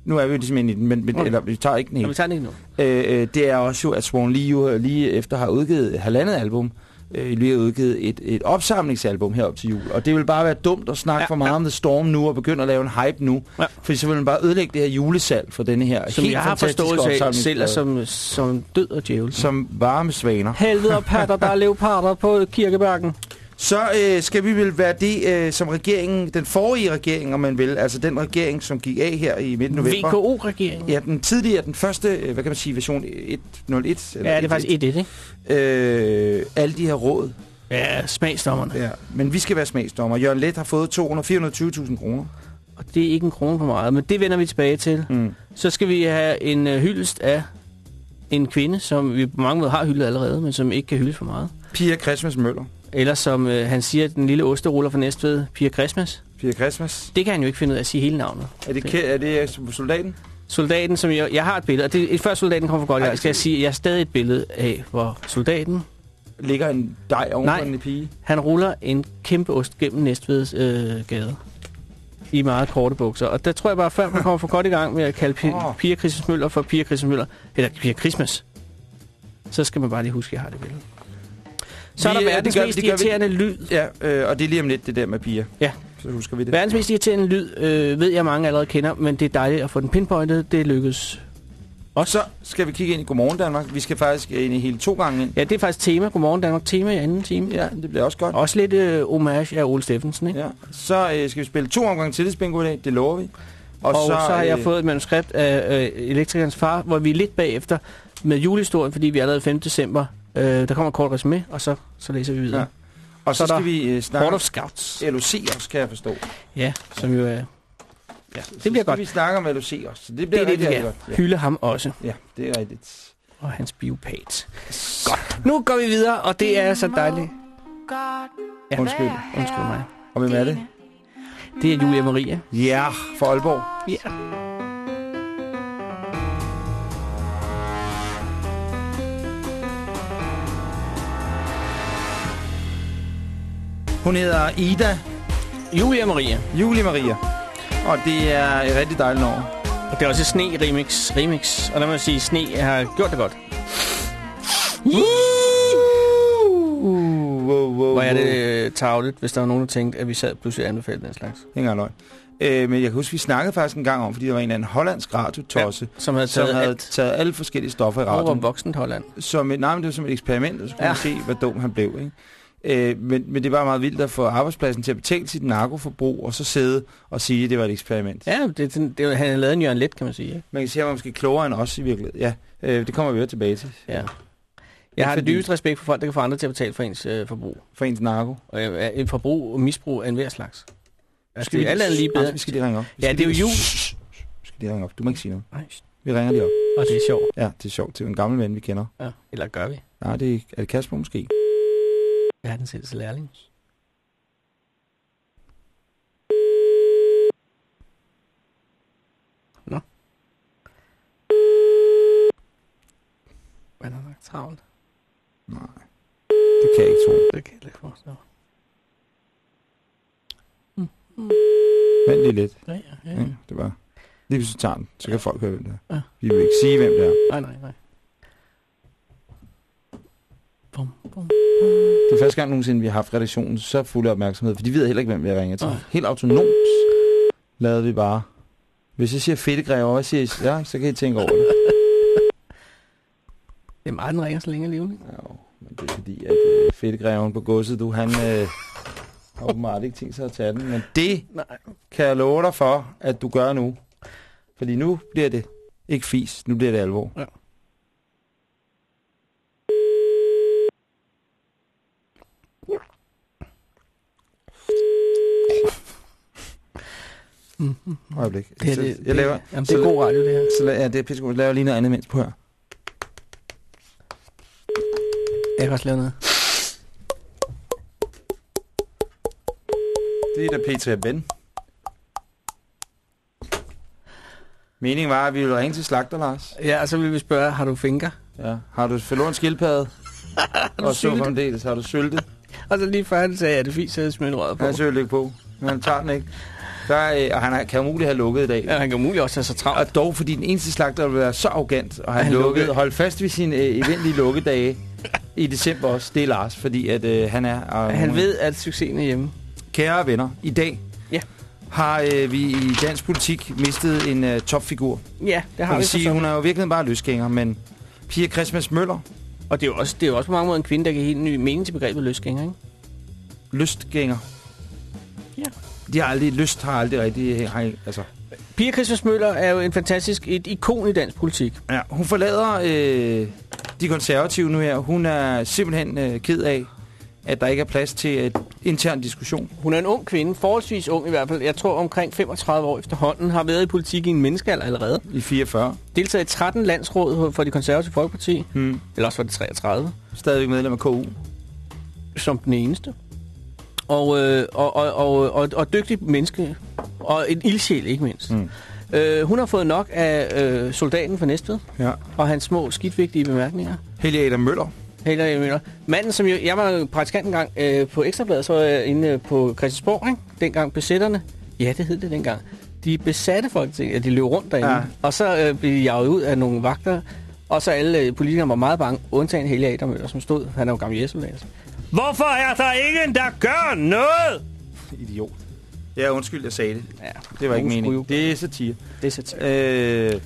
B: Nu er vi jo ligesom inde i den, men, men
C: Okay.
B: eller, vi tager ikke den helt.
C: vi tager den ikke nu.
B: Øh, øh, det er også jo, at Swan Lee jo lige efter har udgivet halvandet album, øh, lige har udgivet et, et opsamlingsalbum herop til jul. Og det vil bare være dumt at snakke ja,
C: Ja,
B: for meget
C: ja.
B: om The Storm nu og begynde at lave en hype nu.
C: Ja.
B: Fordi så vil man bare ødelægge det her julesalg for denne her
C: Som
B: helt
C: jeg har af selv er som, som død og djævel.
B: som varme svaner.
C: Helvede og patter, der er leoparder på kirkebakken.
B: Så øh, skal vi vel være det, øh, som regeringen, den forrige regering, om man vil, altså den regering, som gik af her i midten november.
C: VKO-regeringen.
B: Ja, den tidligere, den første, øh, hvad kan man sige, version 101. Eller
C: Ja, det er faktisk 1-1, ikke?
B: Øh, alle de her råd.
C: Ja, smagsdommerne.
B: Ja. Men vi skal være smagsdommer. Jørgen Let har fået 200-420.000 kroner.
C: Og det er ikke en krone for meget, men det vender vi tilbage til.
B: Mm.
C: Så skal vi have en uh, hyldest af en kvinde, som vi på mange måder har hyldet allerede, men som ikke kan hyldes for meget.
B: Pia Christmas Møller.
C: Eller som uh, han siger, den lille osteruller fra Næstved, Pia Christmas.
B: Pia Christmas.
C: Det kan han jo ikke finde ud af at sige hele navnet.
B: Er det, er det øh, soldaten?
C: Soldaten, som jeg, jeg har et billede, og det, før soldaten kommer for godt, jeg skal jeg sige, at jeg har stadig et billede af, hvor soldaten,
B: Ligger en dej oven
C: Nej.
B: på en pige?
C: han ruller en kæmpe ost gennem Næstveds øh, gade. I meget korte bukser. Og der tror jeg bare, før man kommer for godt i gang med at kalde
B: Åh.
C: Pia Christmas Møller for Pia Christmas Møller, eller Pia Christmas, så skal man bare lige huske, at jeg har det billede. Så er
B: Vi-
C: der
B: ja,
C: verdens
B: gør vi,
C: mest
B: vi.
C: irriterende lyd.
B: Ja, øh, og det er lige om lidt det der med Pia.
C: Ja.
B: Så husker vi det.
C: Verdens mest irriterende lyd, øh, ved jeg mange allerede kender, men det er dejligt at få den pinpointet. Det lykkedes.
B: Og så skal vi kigge ind i Godmorgen Danmark. Vi skal faktisk ind i hele to gange ind.
C: Ja, det er faktisk tema. Godmorgen Danmark. Tema i anden time.
B: Ja, det bliver også godt.
C: Også lidt øh, homage af Ole Steffensen, ikke?
B: Ja. Så øh, skal vi spille to omgange tillidsbingo i dag. Det lover vi.
C: Og, og så, så har jeg
B: øh,
C: fået et manuskript af øh, elektrikernes far, hvor vi er lidt bagefter med julehistorien, fordi vi er allerede 5. december. Øh, der kommer et kort resume, og så, så læser vi videre.
B: Ja. Og så,
C: så
B: skal
C: der
B: vi øh,
C: Ja.
B: snakke
C: Port of Scouts.
B: LOC også, kan jeg forstå.
C: Ja, som jo er... Ja, det bliver
B: så
C: godt.
B: vi snakke om LOC også. Så det
C: Det
B: bliver
C: er det,
B: rigtig, rigtig
C: skal.
B: godt. Ja.
C: Hylde ham også.
B: ja, det er rigtigt.
C: Og hans biopat. Godt. Nu går vi videre, og det er så dejligt. Ja.
B: Undskyld.
C: Undskyld mig.
B: Og hvem er det?
C: Det er Julia Maria.
B: Ja, for Aalborg.
C: Ja.
B: Hun hedder Ida
C: Julia Maria.
B: Julie Maria. Og det er et rigtig dejligt år.
C: Og det er også Sne Remix. remix. Og der må jeg sige, Sne har gjort det godt.
B: Uh, wow, wow,
C: Hvor er det øh, tavligt, hvis der var nogen, der tænkte, at vi sad pludselig anbefalede den slags.
B: Ingen løgn. Øh, men jeg kan huske, vi snakkede faktisk en gang om, fordi der var en eller anden hollandsk radiotosse, ja,
C: Som havde
B: som
C: taget
B: havde
C: alt
B: taget alle forskellige stoffer i
C: over
B: radioen.
C: voksent Holland.
B: Som et, nej, men det var som et eksperiment, og så kunne
C: Ja.
B: se, hvor dum han blev. Ikke? Øh, men, men det var meget vildt at få arbejdspladsen til at betale sit narkoforbrug, og så sidde og sige, at det var et eksperiment.
C: Ja, det, det, det, det han havde lavet en Jørgen Let, kan man sige. Ikke?
B: Man kan sige, at man måske klogere end os i virkeligheden. Ja, øh, det kommer vi jo tilbage til.
C: Ja. Jeg har
B: fordi-
C: det dybeste respekt for folk, der kan få andre til at betale for ens øh, forbrug.
B: For ens narko.
C: Og øh, et forbrug og misbrug af enhver slags. Altså,
B: Skal
C: det alt andet lige bedre.
B: Altså, vi skal lige ringe op. Vi
C: Ja, det er jo jul.
B: Vi skal lige ringe op. Du må ikke sige noget.
C: Nej,
B: Vi ringer lige op.
C: og det er sjovt.
B: Ja, det er sjovt. Det er en gammel ven, vi kender.
C: Ja. Eller gør vi?
B: Nej, det er, er det Kasper måske.
C: Verdens ældste lærling. Nå. Man har nok travlt.
B: Nej. Det kan jeg ikke tro.
C: Det kan jeg ikke forstå.
B: Vent lige lidt.
C: Ja, ja, ja.
B: Ja, det var... Lige hvis du tager den, så kan folk høre, hvem det er.
C: Ja.
B: Vi vil ikke sige, hvem det er.
C: Nej, nej, nej. Bum, bum.
B: Det er første gang nogensinde, vi har haft redaktionen så fuld af opmærksomhed, for de ved heller ikke, hvem vi har ringet til.
C: Nej.
B: Helt autonomt lavede vi bare. Hvis jeg siger fedtegræver, hvad siger I? Ja, så kan I tænke over det.
C: Det er meget, den ringer så længe alligevel.
B: Ja, men det er fordi, at øh, fedtegræven på godset, du, han øh, har åbenbart ikke tænkt sig at tage den. Men det
C: Nej.
B: kan jeg love dig for, at du gør nu. Fordi nu bliver det ikke fis, nu bliver det alvor.
C: Ja.
B: Øjeblik.
C: Det, er
B: Så
C: det,
B: jeg laver,
C: det, jamen,
B: så
C: det er god radio, det her.
B: Så ja, det er pissegodt. Jeg laver lige noget andet mens på her.
C: Jeg kan også lave noget.
B: Det er da Petra Ben. Meningen var, at vi ville ringe til slagter, Lars.
C: Ja, og så vil vi spørge, har du finger?
B: Ja. Har du forloren en skildpadde? og så fremdeles. Har du sylte?
C: Og så lige før han sagde, at det er fint, så havde jeg smidt røret på.
B: Han sylte ikke på. Men han tager den ikke. Der er, øh, og han kan umuligt have lukket i dag.
C: Ja, han kan muligt også have så travlt.
B: Og dog, fordi den eneste slagter vil være så arrogant, og han,
C: Han
B: lukket,
C: lukkede.
B: holdt fast ved sine øh, eventlige lukkedage i december også. Det er Lars, fordi at, øh, han er... Øh,
C: Han ved, at succesen er hjemme.
B: Kære venner, i dag
C: Ja.
B: har øh, vi i dansk politik mistet en øh, topfigur.
C: Ja, det har vi
B: sige, hun er jo virkelig bare løsgænger, men Pia Christmas Møller,
C: Og det er, jo også, det er jo også på mange måder en kvinde, der kan en ny mening til begrebet løsgænger, ikke?
B: lystgænger.
C: Ja.
B: De har aldrig, lyst har aldrig rigtig... Har, altså,
C: Pia Christmas Møller er jo en fantastisk et ikon i dansk politik.
B: ja, hun forlader øh, de konservative nu her. Hun er simpelthen øh, ked af, at der ikke er plads til et intern diskussion.
C: Hun er en ung kvinde, forholdsvis ung i hvert fald. Jeg tror omkring 35 år efterhånden, har været i politik i en menneskealder allerede.
B: I 44.
C: Deltaget i 13 landsråd for det konservative folkeparti.
B: Hmm.
C: Eller også var det 33.
B: Stadigvæk medlem af KU.
C: Som den eneste. Og, øh, og, og, og, og, og dygtig menneske. Og en ildsjæl, ikke mindst.
B: Mm.
C: Øh, hun har fået nok af øh, soldaten fra Næstved.
B: Ja.
C: Og hans små, skidtvigtige bemærkninger.
B: Helge Adam Møller.
C: Heller jeg mener. Manden, som jo, jeg var praktikant engang øh, på Ekstrabladet, så var jeg inde på Christiansborg, ikke? Dengang besætterne, ja, det hed det dengang, de besatte Folketinget, ja, de løb rundt derinde.
B: Ja.
C: Og så øh, blev de jaget ud af nogle vagter, og så alle øh, politikere var meget bange, undtagen Helge Adermøller, som stod, han er jo gammel jæsoldat. Hvorfor er der ingen, der gør noget?
B: Idiot. Ja, undskyld, jeg sagde det.
C: Ja,
B: Det var ikke meningen. Det er satire.
C: Det er så
B: Øh,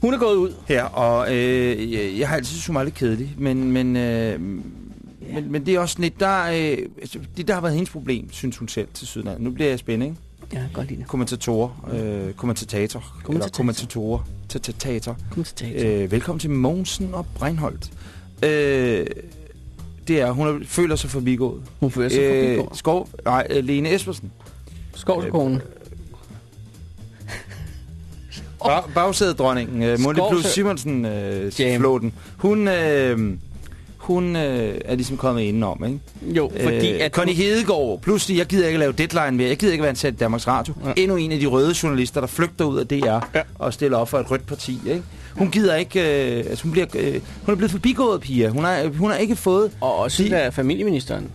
C: Hun er gået ud.
B: her, og øh, jeg, jeg har altid synes, hun var lidt kedelig, men, men, øh, men, men det er også lidt, der, øh, altså, det der har været hendes problem, synes hun selv til Sydland. Nu bliver jeg spændende, ikke?
C: Ja, godt lide.
B: Kommentatorer, øh, kommentator, eller
C: Kommentatorer.
B: kommentatorer, tatatator.
C: Kom til teater.
B: Øh, velkommen til Mogensen og Breinholt. Øh, det er, hun er, føler sig forbigået.
C: Hun fører sig
B: Øh,
C: forbi
B: Skov, nej, øh, Lene Espersen.
C: Skovskonen.
B: Bag, bagsædedronningen, øh, Monte Plus Simonsen øh, flåten. Hun, øh, hun øh, er ligesom kommet indenom, ikke?
C: Jo, fordi
B: øh,
C: at...
B: Connie Hedegaard, pludselig, jeg gider ikke lave deadline mere. Jeg gider ikke være ansat i Danmarks Radio.
C: Ja.
B: Endnu en af de røde journalister, der flygter ud af DR
C: ja.
B: og stiller op for et rødt parti, ikke? Hun gider ikke... Øh, altså, hun, bliver, øh, hun er blevet forbigået, Pia. Hun har, hun har ikke fået...
C: Og også
B: De-
C: der familieministeren.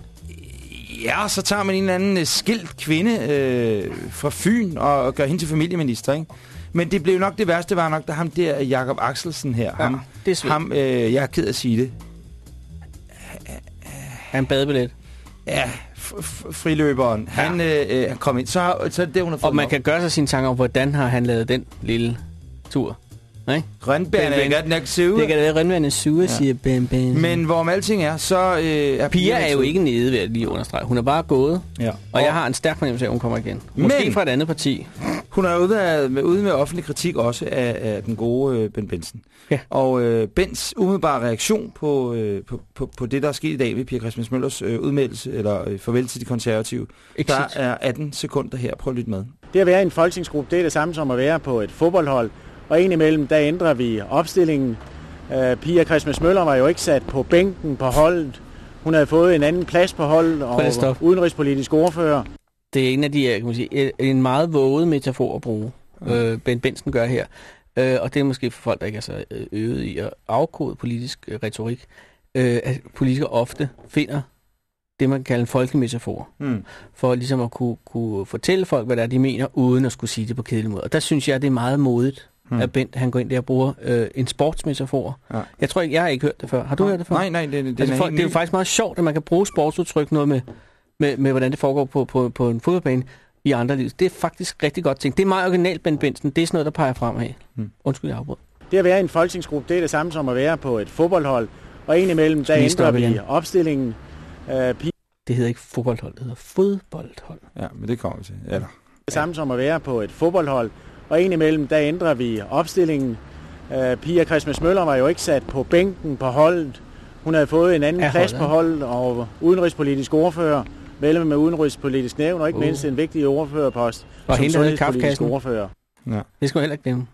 B: Ja, så tager man en eller anden øh, skilt kvinde øh, fra Fyn og, og gør hende til familieminister, ikke? Men det blev nok det værste, var nok, der ham der Jakob Axelsen her.
C: Ja,
B: ham,
C: det er
B: ham øh, jeg er ked af at sige det.
C: En badebillet.
B: Ja, friløberen. Ja. Han øh, øh, kom ind. Så, så det hun har fået
C: Og man
B: nok.
C: kan gøre sig sine tanker om, hvordan har han lavet den lille tur. Ben, ben.
B: er godt nok sure.
C: Det kan da være rønværende sure, ja.
B: Ja.
C: siger Ben Ben.
B: Men hvorom alting er, så øh, er
C: Pia er jo ikke nede, ved at lige understrege. Hun er bare gået,
B: Ja.
C: og jeg har en stærk fornemmelse af, at hun kommer igen. Måske
B: Men-
C: fra et andet parti.
B: Hun er ude, af, med, ude med offentlig kritik også af, af den gode øh, Ben Benson.
C: Ja.
B: Og øh, Bens umiddelbare reaktion på, øh, på, på, på det, der er sket i dag ved Pia Christmas Møllers øh, udmeldelse, eller øh, farvel til de konservative,
C: Exit.
B: der er 18 sekunder her. Prøv at lytte med.
H: Det at være i en folketingsgruppe, det er det samme som at være på et fodboldhold. Og indimellem, der ændrer vi opstillingen. Uh, Pia Christmas Møller var jo ikke sat på bænken på holdet. Hun havde fået en anden plads på holdet og
C: stoppe.
H: udenrigspolitisk ordfører.
C: Det er en af de, øh, kan man sige, øh, en meget våget metafor at bruge. Øh, Ben Benson gør her. Øh, og det er måske for folk, der ikke er så øh, øvet i at afkode politisk øh, retorik, øh, at politikere ofte finder det, man kan kalde en folkelig metafor.
B: Hmm.
C: for ligesom at kunne, kunne fortælle folk, hvad det er, de mener, uden at skulle sige det på kedelig måde. Og der synes jeg, det er meget modigt,
B: Hmm.
C: at Bent han går ind der og bruger øh, en sportsmetafor.
B: Ja.
C: Jeg tror ikke, jeg har ikke hørt det før. Har du hørt det før?
B: Nej, nej, det, det,
C: altså,
B: er
C: for, det er jo faktisk meget sjovt, at man kan bruge sportsudtryk noget med, med, med hvordan det foregår på, på, på en fodboldbane i andre liv. Det er faktisk rigtig godt ting. Det er meget originalt, Ben Benson. Det er sådan noget, der peger fremad.
B: Hmm.
C: Undskyld, jeg afbrød.
H: Det at være i en folketingsgruppe, det er det samme som at være på et fodboldhold. Og indimellem, der
C: lige
H: ændrer vi
C: igen?
H: opstillingen. Pia
C: Det hedder ikke fodboldhold, det hedder fodboldhold.
B: Ja, men det kommer vi til. Eller.
H: det samme som at være på et fodboldhold. Og indimellem, der ændrer vi opstillingen. Uh, Pia Christmas Møller var jo ikke sat på bænken på holdet. Hun havde fået en anden plads på holdet og udenrigspolitisk ordfører. Medlem med udenrigspolitisk nævn, og ikke
C: Uh.
H: mindst en vigtig ordførerpost
C: Og
H: som sundhedspolitisk ordfører.
B: Ja.
C: Det skal jeg heller ikke glemme.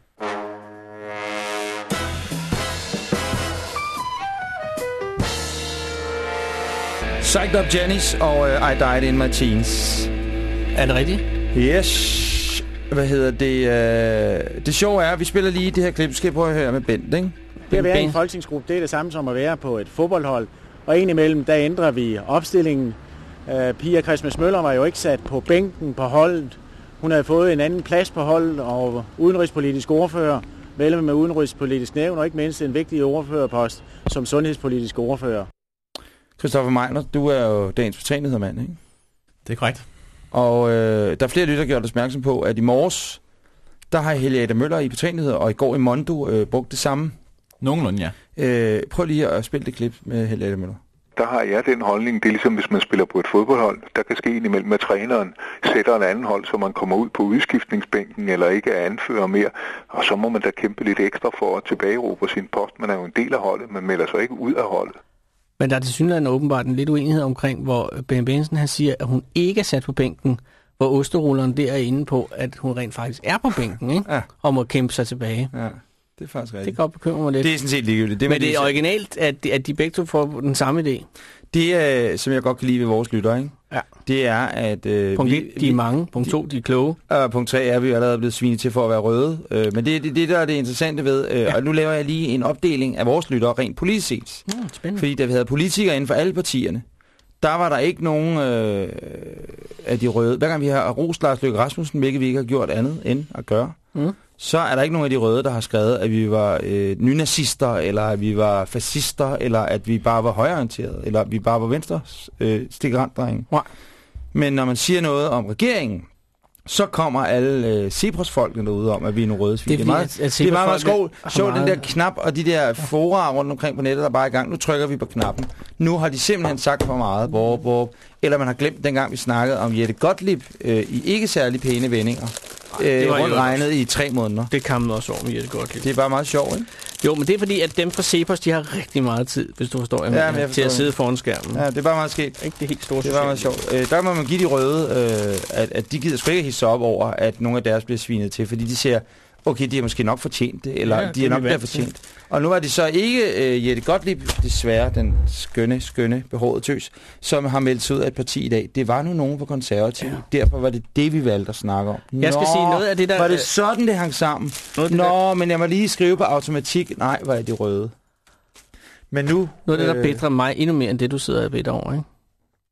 B: Psyched Up Janice og uh, I Died in My Teens.
C: Er det rigtigt?
B: Yes. Hvad hedder det? Uh, det sjove er, at vi spiller lige det her klip. Skal I prøve at høre med Bent, ikke?
H: Det at være i en folketingsgruppe, det er det samme som at være på et fodboldhold. Og indimellem, der ændrer vi opstillingen. Uh, Pia Christmas Møller var jo ikke sat på bænken på holdet. Hun havde fået en anden plads på holdet og udenrigspolitisk ordfører. Medlem med udenrigspolitisk nævn, og ikke mindst en vigtig ordførerpost som sundhedspolitisk ordfører.
B: Christoffer Meiner, du er jo dagens fortænighedsmand, ikke?
I: Det er korrekt.
B: Og øh, der er flere lytter, der gjort opmærksom på, at i morges, der har Helge Møller i betændighed, og i går i Mondo øh, brugt det samme.
I: Nogenlunde, ja.
B: Øh, prøv lige at spille det klip med Helge Møller.
J: Der har jeg den holdning, det er ligesom hvis man spiller på et fodboldhold. Der kan ske indimellem, at træneren sætter en anden hold, så man kommer ud på udskiftningsbænken eller ikke er anfører mere. Og så må man da kæmpe lidt ekstra for at tilbageråbe sin post. Man er jo en del af holdet, man melder sig ikke ud af holdet.
C: Men der er til synligheden åbenbart en lidt uenighed omkring, hvor Ben Benson han siger, at hun ikke er sat på bænken, hvor Osterrulleren der er inde på, at hun rent faktisk er på bænken, ikke?
B: Ja.
C: og må kæmpe sig tilbage.
B: Ja, det er faktisk
C: Det
B: rigtigt.
C: kan godt bekymre mig lidt.
B: Det er sådan set ligegyldigt.
C: Men
B: med
C: det er originalt, at de, at de begge to får den samme idé.
B: Det, er, som jeg godt kan lide ved vores lytter, ikke?
C: Ja.
B: det er, at... Øh,
C: Punkt
B: vi,
C: 1, de er mange. Punkt 2, de er kloge.
B: Og punkt 3 er, at vi er allerede blevet svinet til for at være røde. Øh, men det er det, det, der er det interessante ved. Øh, ja. Og nu laver jeg lige en opdeling af vores lyttere rent politisk set.
C: Mm, spændende.
B: Fordi da vi havde politikere inden for alle partierne, der var der ikke nogen øh, af de røde. Hver gang vi har rost Lars Løkke Rasmussen, hvilket vi ikke har gjort andet end at gøre,
C: Mm.
B: Så er der ikke nogen af de røde, der har skrevet, at vi var øh, nynazister, eller at vi var fascister, eller at vi bare var højreorienterede, eller at vi bare var venstre øh, stikrandrenge.
C: Nej.
B: Men når man siger noget om regeringen, så kommer alle øh, Cepros-folkene derude om, at vi er nogle røde svin.
C: Det er fordi,
B: meget,
C: at- at
B: det er meget, meget skov, sjovt, den der knap og de der fora rundt omkring på nettet, der bare er i gang. Nu trykker vi på knappen. Nu har de simpelthen sagt for meget. Hvor, hvor, eller man har glemt dengang, vi snakkede om Jette Gottlieb øh, i ikke særlig pæne vendinger.
C: Det
B: Øh,
C: var
B: rundt regnet i tre måneder.
C: Det kan man også over med Jette Gottlieb.
B: Det er bare meget sjovt, ikke?
C: Jo, men det er fordi, at dem fra Cepos, de har rigtig meget tid, hvis du forstår, jeg
B: Ja, men jeg
C: til at sidde foran skærmen.
B: Ja, det er bare meget sket.
C: Ikke det helt store
B: Det var meget
C: sociale
B: sjovt. Øh, der må man give de røde, øh, at, at de gider sgu ikke hisse op over, at nogle af deres bliver svinet til, fordi de siger, okay, de har måske nok fortjent det, eller
C: Ja,
B: de er
C: er
B: nok der fortjent. Og nu var det så ikke øh, Jette Gottlieb, desværre den skønne, skønne, behårede tøs, som har meldt sig ud af et parti i dag. Det var nu nogen på konservativ. Ja. Derfor var det det, vi valgte at snakke om.
C: Jeg skal sige noget af det, der-
B: Var det sådan, det hang sammen?
C: Noget
B: Nå, men jeg må lige skrive på automatik. Nej, var er de røde. Men nu...
C: Noget af det, der
B: øh,
C: bedrer mig endnu mere, end det, du sidder og bedt over, ikke?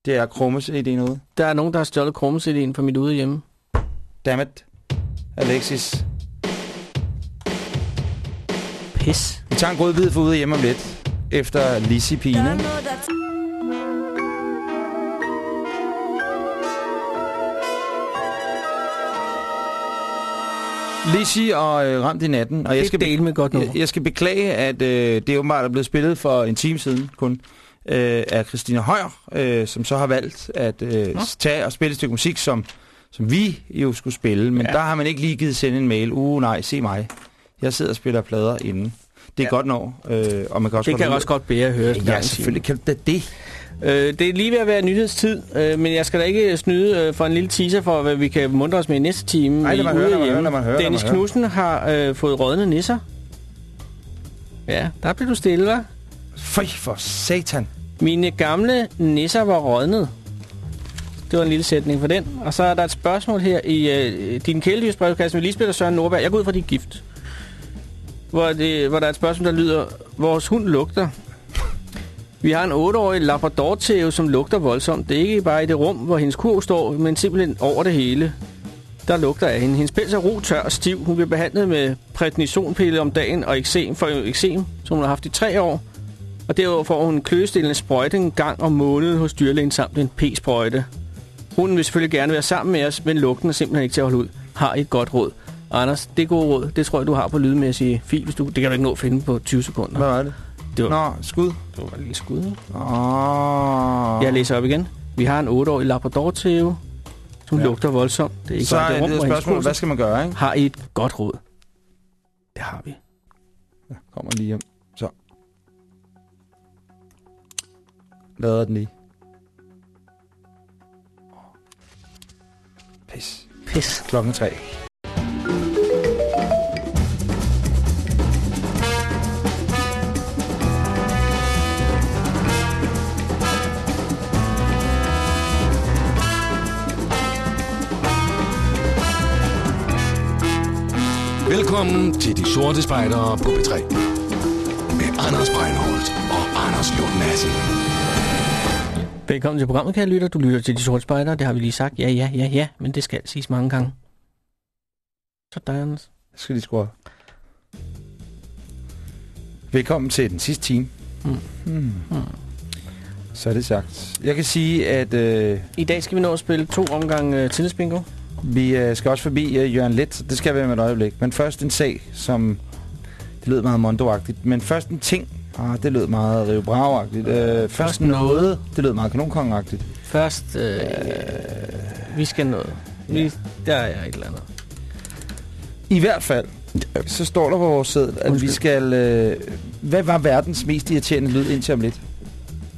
B: Det er krummes ideen ude.
C: Der er nogen, der har stjålet krummesidéen fra mit ude hjemme.
B: Dammit. Alexis.
C: Pis.
B: Vi tager en godbid for ude hjemme om lidt. Efter Lizzie Pine. Lizzie og øh, Ramt i natten. Og jeg skal,
C: dele med godt nummer.
B: jeg, jeg skal beklage, at øh, det er åbenbart er blevet spillet for en time siden kun øh, af Christina Højer, øh, som så har valgt at øh, tage og spille et stykke musik, som, som vi jo skulle spille. Men ja. der har man ikke lige givet sende en mail. Uh, nej, se mig. Jeg sidder og spiller plader inden. Det er ja. godt nok. Øh, og man kan også
C: Det kan jeg også godt bære at høre.
B: Ja, selvfølgelig kan da det.
C: Øh, det er lige ved at være nyhedstid, øh, men jeg skal da ikke snyde øh, for en lille teaser for, hvad vi kan muntre os med i næste time.
B: Nej, lad
C: i
B: mig høre, lad mig høre, lad mig høre,
C: Dennis. Knudsen har øh, fået rådne nisser. Ja, der blev du stille, hva'?
B: Føj for satan.
C: Mine gamle nisser var rådnet. Det var en lille sætning for den. Og så er der et spørgsmål her i øh, din kæledyrsbrevkasse med Lisbeth og Søren Nordberg. Jeg går ud fra, er gift. Hvor, det, hvor der er et spørgsmål, der lyder, vores hund lugter. Vi har en 8-årig labrador som lugter voldsomt. Det er ikke bare i det rum, hvor hendes kurv står, men simpelthen over det hele. Der lugter af hende. Hendes pels er ro, tør og stiv. Hun bliver behandlet med prednisonpille om dagen og eksem for eksem, som hun har haft i tre år. Og derudover får hun en kløestillende sprøjte en gang om måneden hos dyrlægen samt en p-sprøjte. Hunden vil selvfølgelig gerne være sammen med os, men lugten er simpelthen ikke til at holde ud. Har I et godt råd? Anders, det er gode råd. Det tror jeg, du har på lydmæssige fil, hvis du... Det kan du ikke nå at finde på 20 sekunder.
B: Hvad var det?
C: Det var,
B: Nå, skud.
C: det var et lille skud.
B: Oh.
C: Jeg læser op igen. Vi har en 8-årig labrador Theo, som ja. lugter voldsomt. Det er ikke
B: Så
C: bare i
B: er
C: rum,
B: det spørgsmål, hvad skal man gøre, ikke?
C: Har I et godt råd? Det har vi.
B: Ja, kommer lige hjem. Så. Lader den lige. Pis.
C: Pis.
B: Klokken tre.
E: Velkommen til De Sorte Spejdere på P3. Med Anders Breinholt og Anders Lund Madsen.
C: Velkommen til programmet, kære lytter. Du lytter til De Sorte Spejder. Det har vi lige sagt. Ja, ja, ja, ja. Men det skal siges mange gange. Så dig, Anders.
B: Jeg skal lige skrue op. Velkommen til den sidste time.
C: Mm.
B: Hmm. Så er det sagt. Jeg kan sige, at øh,
C: I dag skal vi nå at spille to omgange øh, tillidsbingo.
B: Vi øh, skal også forbi øh, Jørgen Let. Det skal vi med et øjeblik. Men først en sag, som... Det lød meget mondoagtigt. Men først en ting. Ah, det lød meget Rio Bravo-agtigt. Øh, først noget. Det lød meget kanonkongeagtigt.
C: Først, øh, vi skal noget. Vi, der er et eller andet.
B: I hvert fald, så står der på vores sædel, at vi skal... Øh, hvad var verdens mest irriterende lyd indtil om lidt?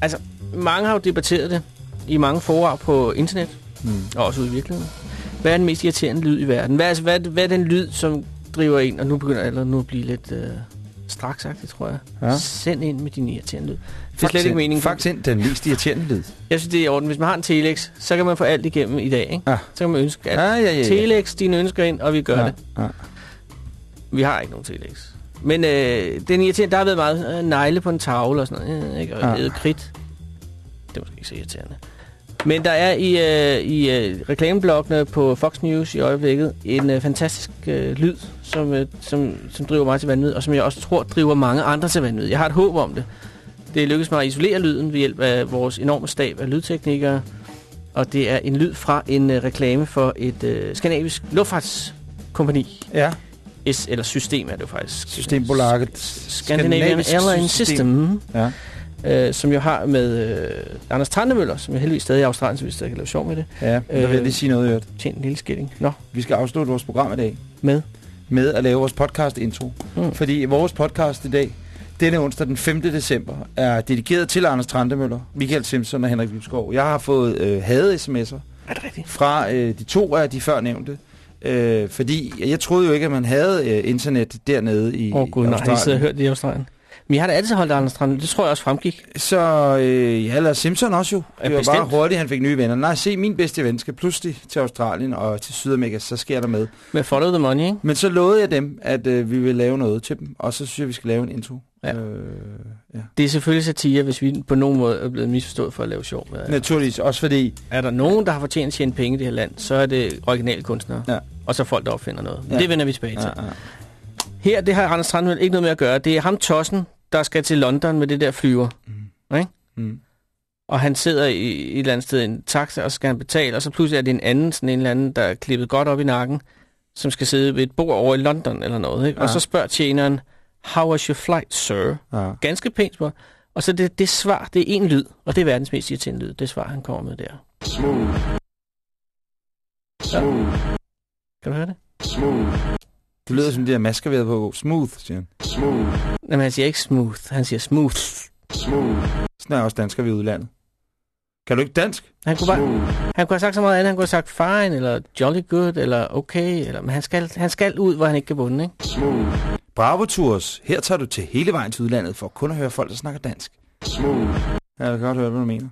C: Altså, mange har jo debatteret det i mange forår på internet,
B: Hmm.
C: og også ude i virkeligheden. Hvad er den mest irriterende lyd i verden? Hvad er, altså, hvad, hvad er den lyd, som driver ind, og nu begynder jeg allerede nu at blive lidt øh, straksagtigt, tror jeg.
B: Ja.
C: Send ind med din irriterende lyd. Det er slet ikke meningen.
B: Faktisk ind den mest irriterende lyd.
C: Jeg synes, det er i orden. Hvis man har en Telex, så kan man få alt igennem i dag, ikke?
B: Ja.
C: Så kan man ønske, at
B: Ja, ja, ja, ja.
C: Telex, dine ønsker ind, og vi gør
B: Ja,
C: det.
B: ja.
C: Vi har ikke nogen Telex. Men øh, den irriterende, der har været meget øh, negle på en tavle og sådan noget. Øh, ikke? Og
B: ja.
C: kridt. Det er måske ikke så irriterende. Men der er i, øh, i øh, reklameblokkene på Fox News i øjeblikket en øh, fantastisk øh, lyd, som, øh, som, som driver mig til vanvid, og som jeg også tror driver mange andre til vanvid. Jeg har et håb om det. Det lykkedes mig at isolere lyden ved hjælp af vores enorme stab af lydteknikere, og det er en lyd fra en øh, reklame for et øh, skandinavisk luftfartskompani.
B: Ja.
C: S, eller system er det jo faktisk.
B: Systembolaget.
C: Scandinavian
B: Skandinavisk
C: Airline System.
B: Ja.
C: Øh, som jo har med øh, Anders Trandemøller, som er heldigvis stadig i Australien, så vi stadig kan lave sjov med det.
B: Ja, der vil jeg lige sige noget, Jørgen.
C: Tjent en lille skilling. Nå,
B: Vi skal afslutte vores program i dag
C: med.
B: med at lave vores podcast intro.
C: Mm.
B: Fordi vores podcast i dag, denne onsdag den 5. december, er dedikeret til Anders Trandemøller, Michael Simpson og Henrik Vibskov. Jeg har fået øh, hade-sms'er
C: Er det rigtigt?
B: fra øh, de to af de før nævnte. Øh, fordi jeg troede jo ikke, at man havde øh, internet dernede i
C: Åh oh, gud, nej, jeg sidder og hørt det i Australien. Men jeg har da altid holdt Anders Trandemøller. Det tror jeg også fremgik.
B: Så øh, ja, eller Simpson også jo.
C: Ja,
B: Det var
C: bestemt.
B: bare hurtigt, han fik nye venner. Nej, se, min bedste ven skal pludselig til Australien og til Sydamerika, så sker der med.
C: Med Follow the Money, ikke?
B: Men så lovede jeg dem, at øh, vi vil lave noget til dem, og så synes jeg, vi skal lave en intro.
C: Ja.
B: Øh, ja.
C: Det er selvfølgelig satire, hvis vi på nogen måde er blevet misforstået for at lave sjov. med.
B: Naturligvis, også fordi...
C: Er der nogen, der har fortjent at tjene penge i det her land, så er det originale kunstnere.
B: Ja.
C: Og så folk, der opfinder noget.
B: Ja.
C: det vender vi tilbage til.
B: Ja, ja.
C: Her, det har Anders Strandmøl ikke noget med at gøre. Det er ham tossen, der skal til London med det der flyver. Mm. Ikke?
B: Mm.
C: Og han sidder i, i et eller andet sted i en taxa, og så skal han betale, og så pludselig er det en anden, sådan en eller anden, der er klippet godt op i nakken, som skal sidde ved et bord over i London eller noget. Ikke? Ja. Og så spørger tjeneren, how was your flight, sir?
B: Ja.
C: Ganske pænt spørg. Og så det, det svar, det er en lyd, og det er verdens mest irriterende lyd, det svar, han kommer med der. Så. Kan du høre det?
B: Det lyder som de der masker, vi havde på. Smooth, siger han.
C: Jamen, han siger ikke smooth, han siger smooth.
B: Sådan er også dansker ved udlandet. Kan du ikke dansk?
C: Han kunne, bare, han kunne have sagt så meget andet. Han kunne have sagt fine, eller jolly good, eller okay. Eller, men han skal, han skal ud, hvor han ikke kan bunde, ikke?
B: Bravo Tours. Her tager du til hele vejen til udlandet for kun at høre folk, der snakker dansk. Ja, jeg kan godt høre, hvad du mener.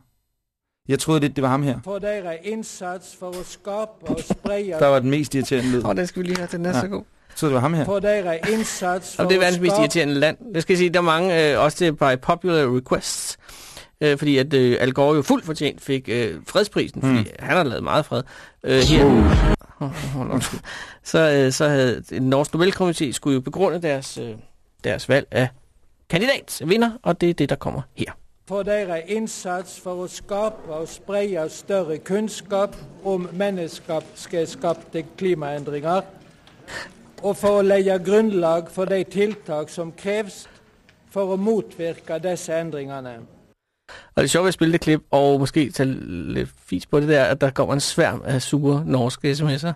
B: Jeg troede lidt, det var ham her.
K: For deres indsats for at skabe og sprede...
B: Der var den mest irriterende lyd.
C: Åh, oh, den skal vi lige have, den er
B: Ja.
C: så god.
B: Troede, det var ham her.
K: For deres indsats for
C: Og det er
K: at
C: verdens mest
K: skabe...
C: irriterende land. Det skal jeg sige, der er mange, øh, også til by popular requests, øh, fordi at øh, Al Gore jo fuldt fortjent fik øh, fredsprisen, fordi
B: Mm.
C: han har lavet meget fred. Øh, her. Oh, undskyld. så, øh, så havde en norsk Nobelkomité skulle jo begrunde deres, øh, deres valg af kandidat, vinder, og det er det, der kommer her.
K: For deres indsats for at skabe og sprede større kunskap om menneskeskabte klimaændringer, og for at lægge grundlag for de tiltak, som kræves for at modvirke disse ændringerne.
C: Og det er sjovt ved at spille det klip, og måske tage lidt fis på det der, at der kommer en sværm af sure norske sms'er.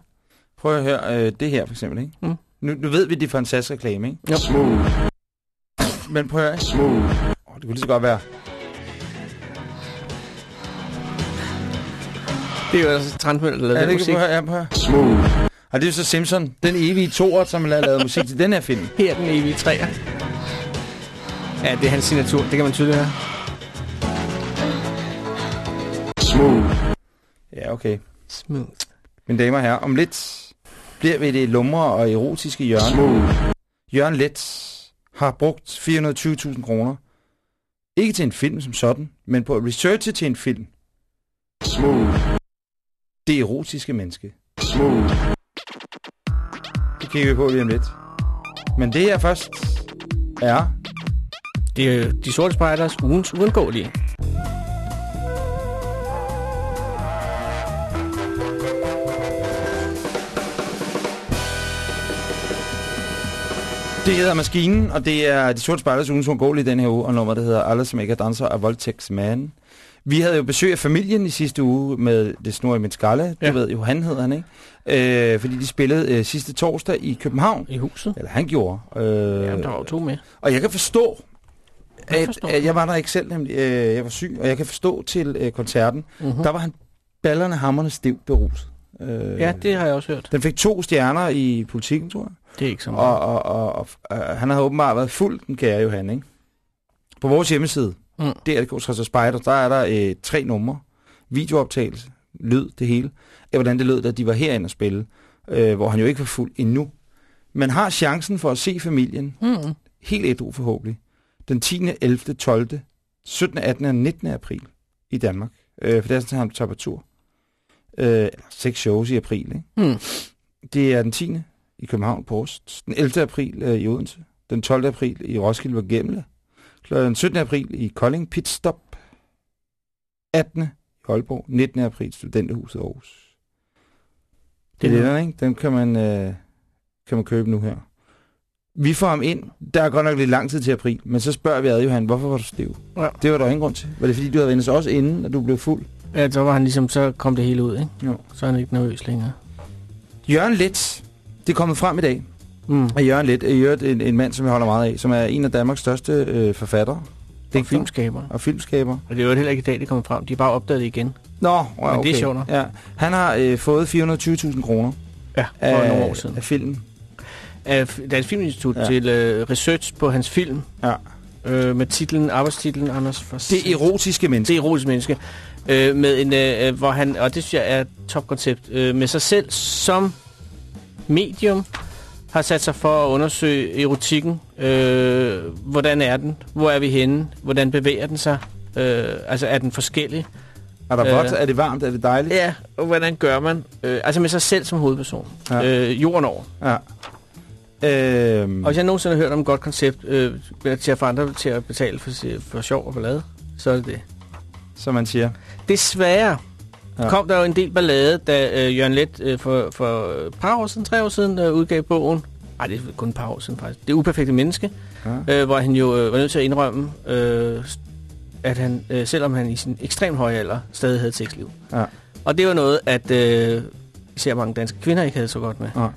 B: Prøv at høre øh, det her for eksempel, ikke?
C: Mm.
B: Nu, nu ved vi, det er for en SAS-reklame, ikke?
C: Jo.
B: Men prøv at høre. Oh, det kunne lige så godt være.
C: Det er jo altså Trantmøl, der lavede
B: Ja,
C: den
B: det
C: musik.
B: kan prøve at høre. Ja, prøv at høre. Og det er jo så Simpson, den evige toer, som har lavet musik til den her film.
C: Her er den evige træer. Ja, det er hans signatur. Det kan man tydeligt høre.
B: Ja, okay.
C: Smooth.
B: Mine damer og herrer, om lidt bliver vi det lumre og erotiske Jørgen. Jørgen Let har brugt 420.000 kroner. Ikke til en film som sådan, men på at researche til en film. Det erotiske menneske. Det kigger vi på lige om lidt. Men det her først er...
C: De, de sorte spejders ugens uundgåelige.
B: Det hedder Maskinen, og det er de sorte spejlers ugens uundgåelige den her uge, og nummer, der hedder Alle, som ikke er danser, er Voldtægtsmanden. Vi havde jo besøg af familien i sidste uge med det snor i min skalle. Du
C: Ja.
B: ved jo, han hedder han, ikke? Øh, fordi de spillede øh, sidste torsdag i København.
C: I huset.
B: Eller han gjorde. Øh,
C: Jamen, der var jo to med.
B: Og jeg kan forstå,
C: Jeg
B: at, at jeg var der ikke selv, nemlig. Øh, jeg var syg, og jeg kan forstå til øh, koncerten,
C: Mhm.
B: der var han ballerne hammerne stivt beruset. Øh,
C: Ja, det har jeg også hørt.
B: Den fik to stjerner i politikken, tror jeg.
C: Det er ikke så meget.
B: Og, og, og, og øh, han har åbenbart været fuld, den kære Johan, ikke? På vores hjemmeside,
C: Mm.
B: mm. DRK Træs Spider, der er der øh, tre numre. Videooptagelse, lyd, det hele. Af hvordan det lød, da de var herinde og spille. Øh, hvor han jo ikke var fuld endnu. Man har chancen for at se familien,
C: Mm.
B: helt ædru forhåbentlig, den 10., 11., 12., 17., 18. og 19. april i Danmark. Øh, for det er sådan, at han tager på tur. Øh, seks shows i april, ikke?
C: Mm.
B: Det er den 10. i København Post, den 11. april øh, i Odense, den 12. april i Roskilde var Gemle, den 17. april i Kolding Pitstop, 18. i Aalborg, 19. april Studenterhuset Aarhus. Det
C: er
B: det, ikke? Den kan man, øh, kan man købe nu her. Vi får ham ind. Der er godt nok lidt lang tid til april, men så spørger vi ad, Johan, hvorfor var du stiv?
C: Ja.
B: Det var der ingen grund til. Var det fordi, du havde vendt også inden, at du blev fuld?
C: Ja, så var han ligesom, så kom det hele ud, ikke?
B: Jo.
C: Så er han ikke nervøs længere.
B: Jørgen Let, det er kommet frem i dag,
C: Mm.
B: at Jørgen Let er i øvrigt en, en mand, som jeg holder meget af, som er en af Danmarks største øh, forfattere.
C: Det er filmskaber.
B: Og filmskaber.
C: Og det er jo heller ikke i dag, det kommer frem. De har bare opdaget det igen.
B: Nå, ja,
C: Men det er
B: okay.
C: sjovt.
B: Ja. Han har øh, fået 420.000 kroner
C: Ja, for
B: af,
C: nogle år siden.
B: af filmen.
C: Af Dansk Filminstitut
B: Ja.
C: til øh, research på hans film.
B: Ja.
C: Øh, med titlen, arbejdstitlen, Anders for
B: Det erotiske menneske.
C: Det erotiske menneske. Øh, med en, øh, hvor han, og det synes jeg er et topkoncept, øh, med sig selv som medium har sat sig for at undersøge erotikken. Øh, hvordan er den? Hvor er vi henne? Hvordan bevæger den sig? Øh, altså er den forskellig?
B: Er der vådt?
C: Øh,
B: Er det varmt? Er det dejligt?
C: Ja, og hvordan gør man? Øh, altså med sig selv som hovedperson.
B: Ja.
C: Øh, jorden over.
B: Ja. Øhm,
C: Og hvis jeg nogensinde har hørt om et godt koncept øh, til at få andre til at betale for, for sjov og ballade, så er det det.
B: som man siger.
C: Desværre
B: Ja.
C: kom der jo en del ballade, da øh, Jørgen Let øh, for, for et par år siden, tre år siden, øh, udgav bogen. Nej, det er kun et par år siden faktisk. Det uperfekte menneske,
B: Ja.
C: øh, hvor han jo øh, var nødt til at indrømme, øh, at han, øh, selvom han i sin ekstremt høje alder, stadig havde et sexliv.
B: Ja.
C: Og det var noget, at øh, især mange danske kvinder ikke havde så godt med.
B: Ja.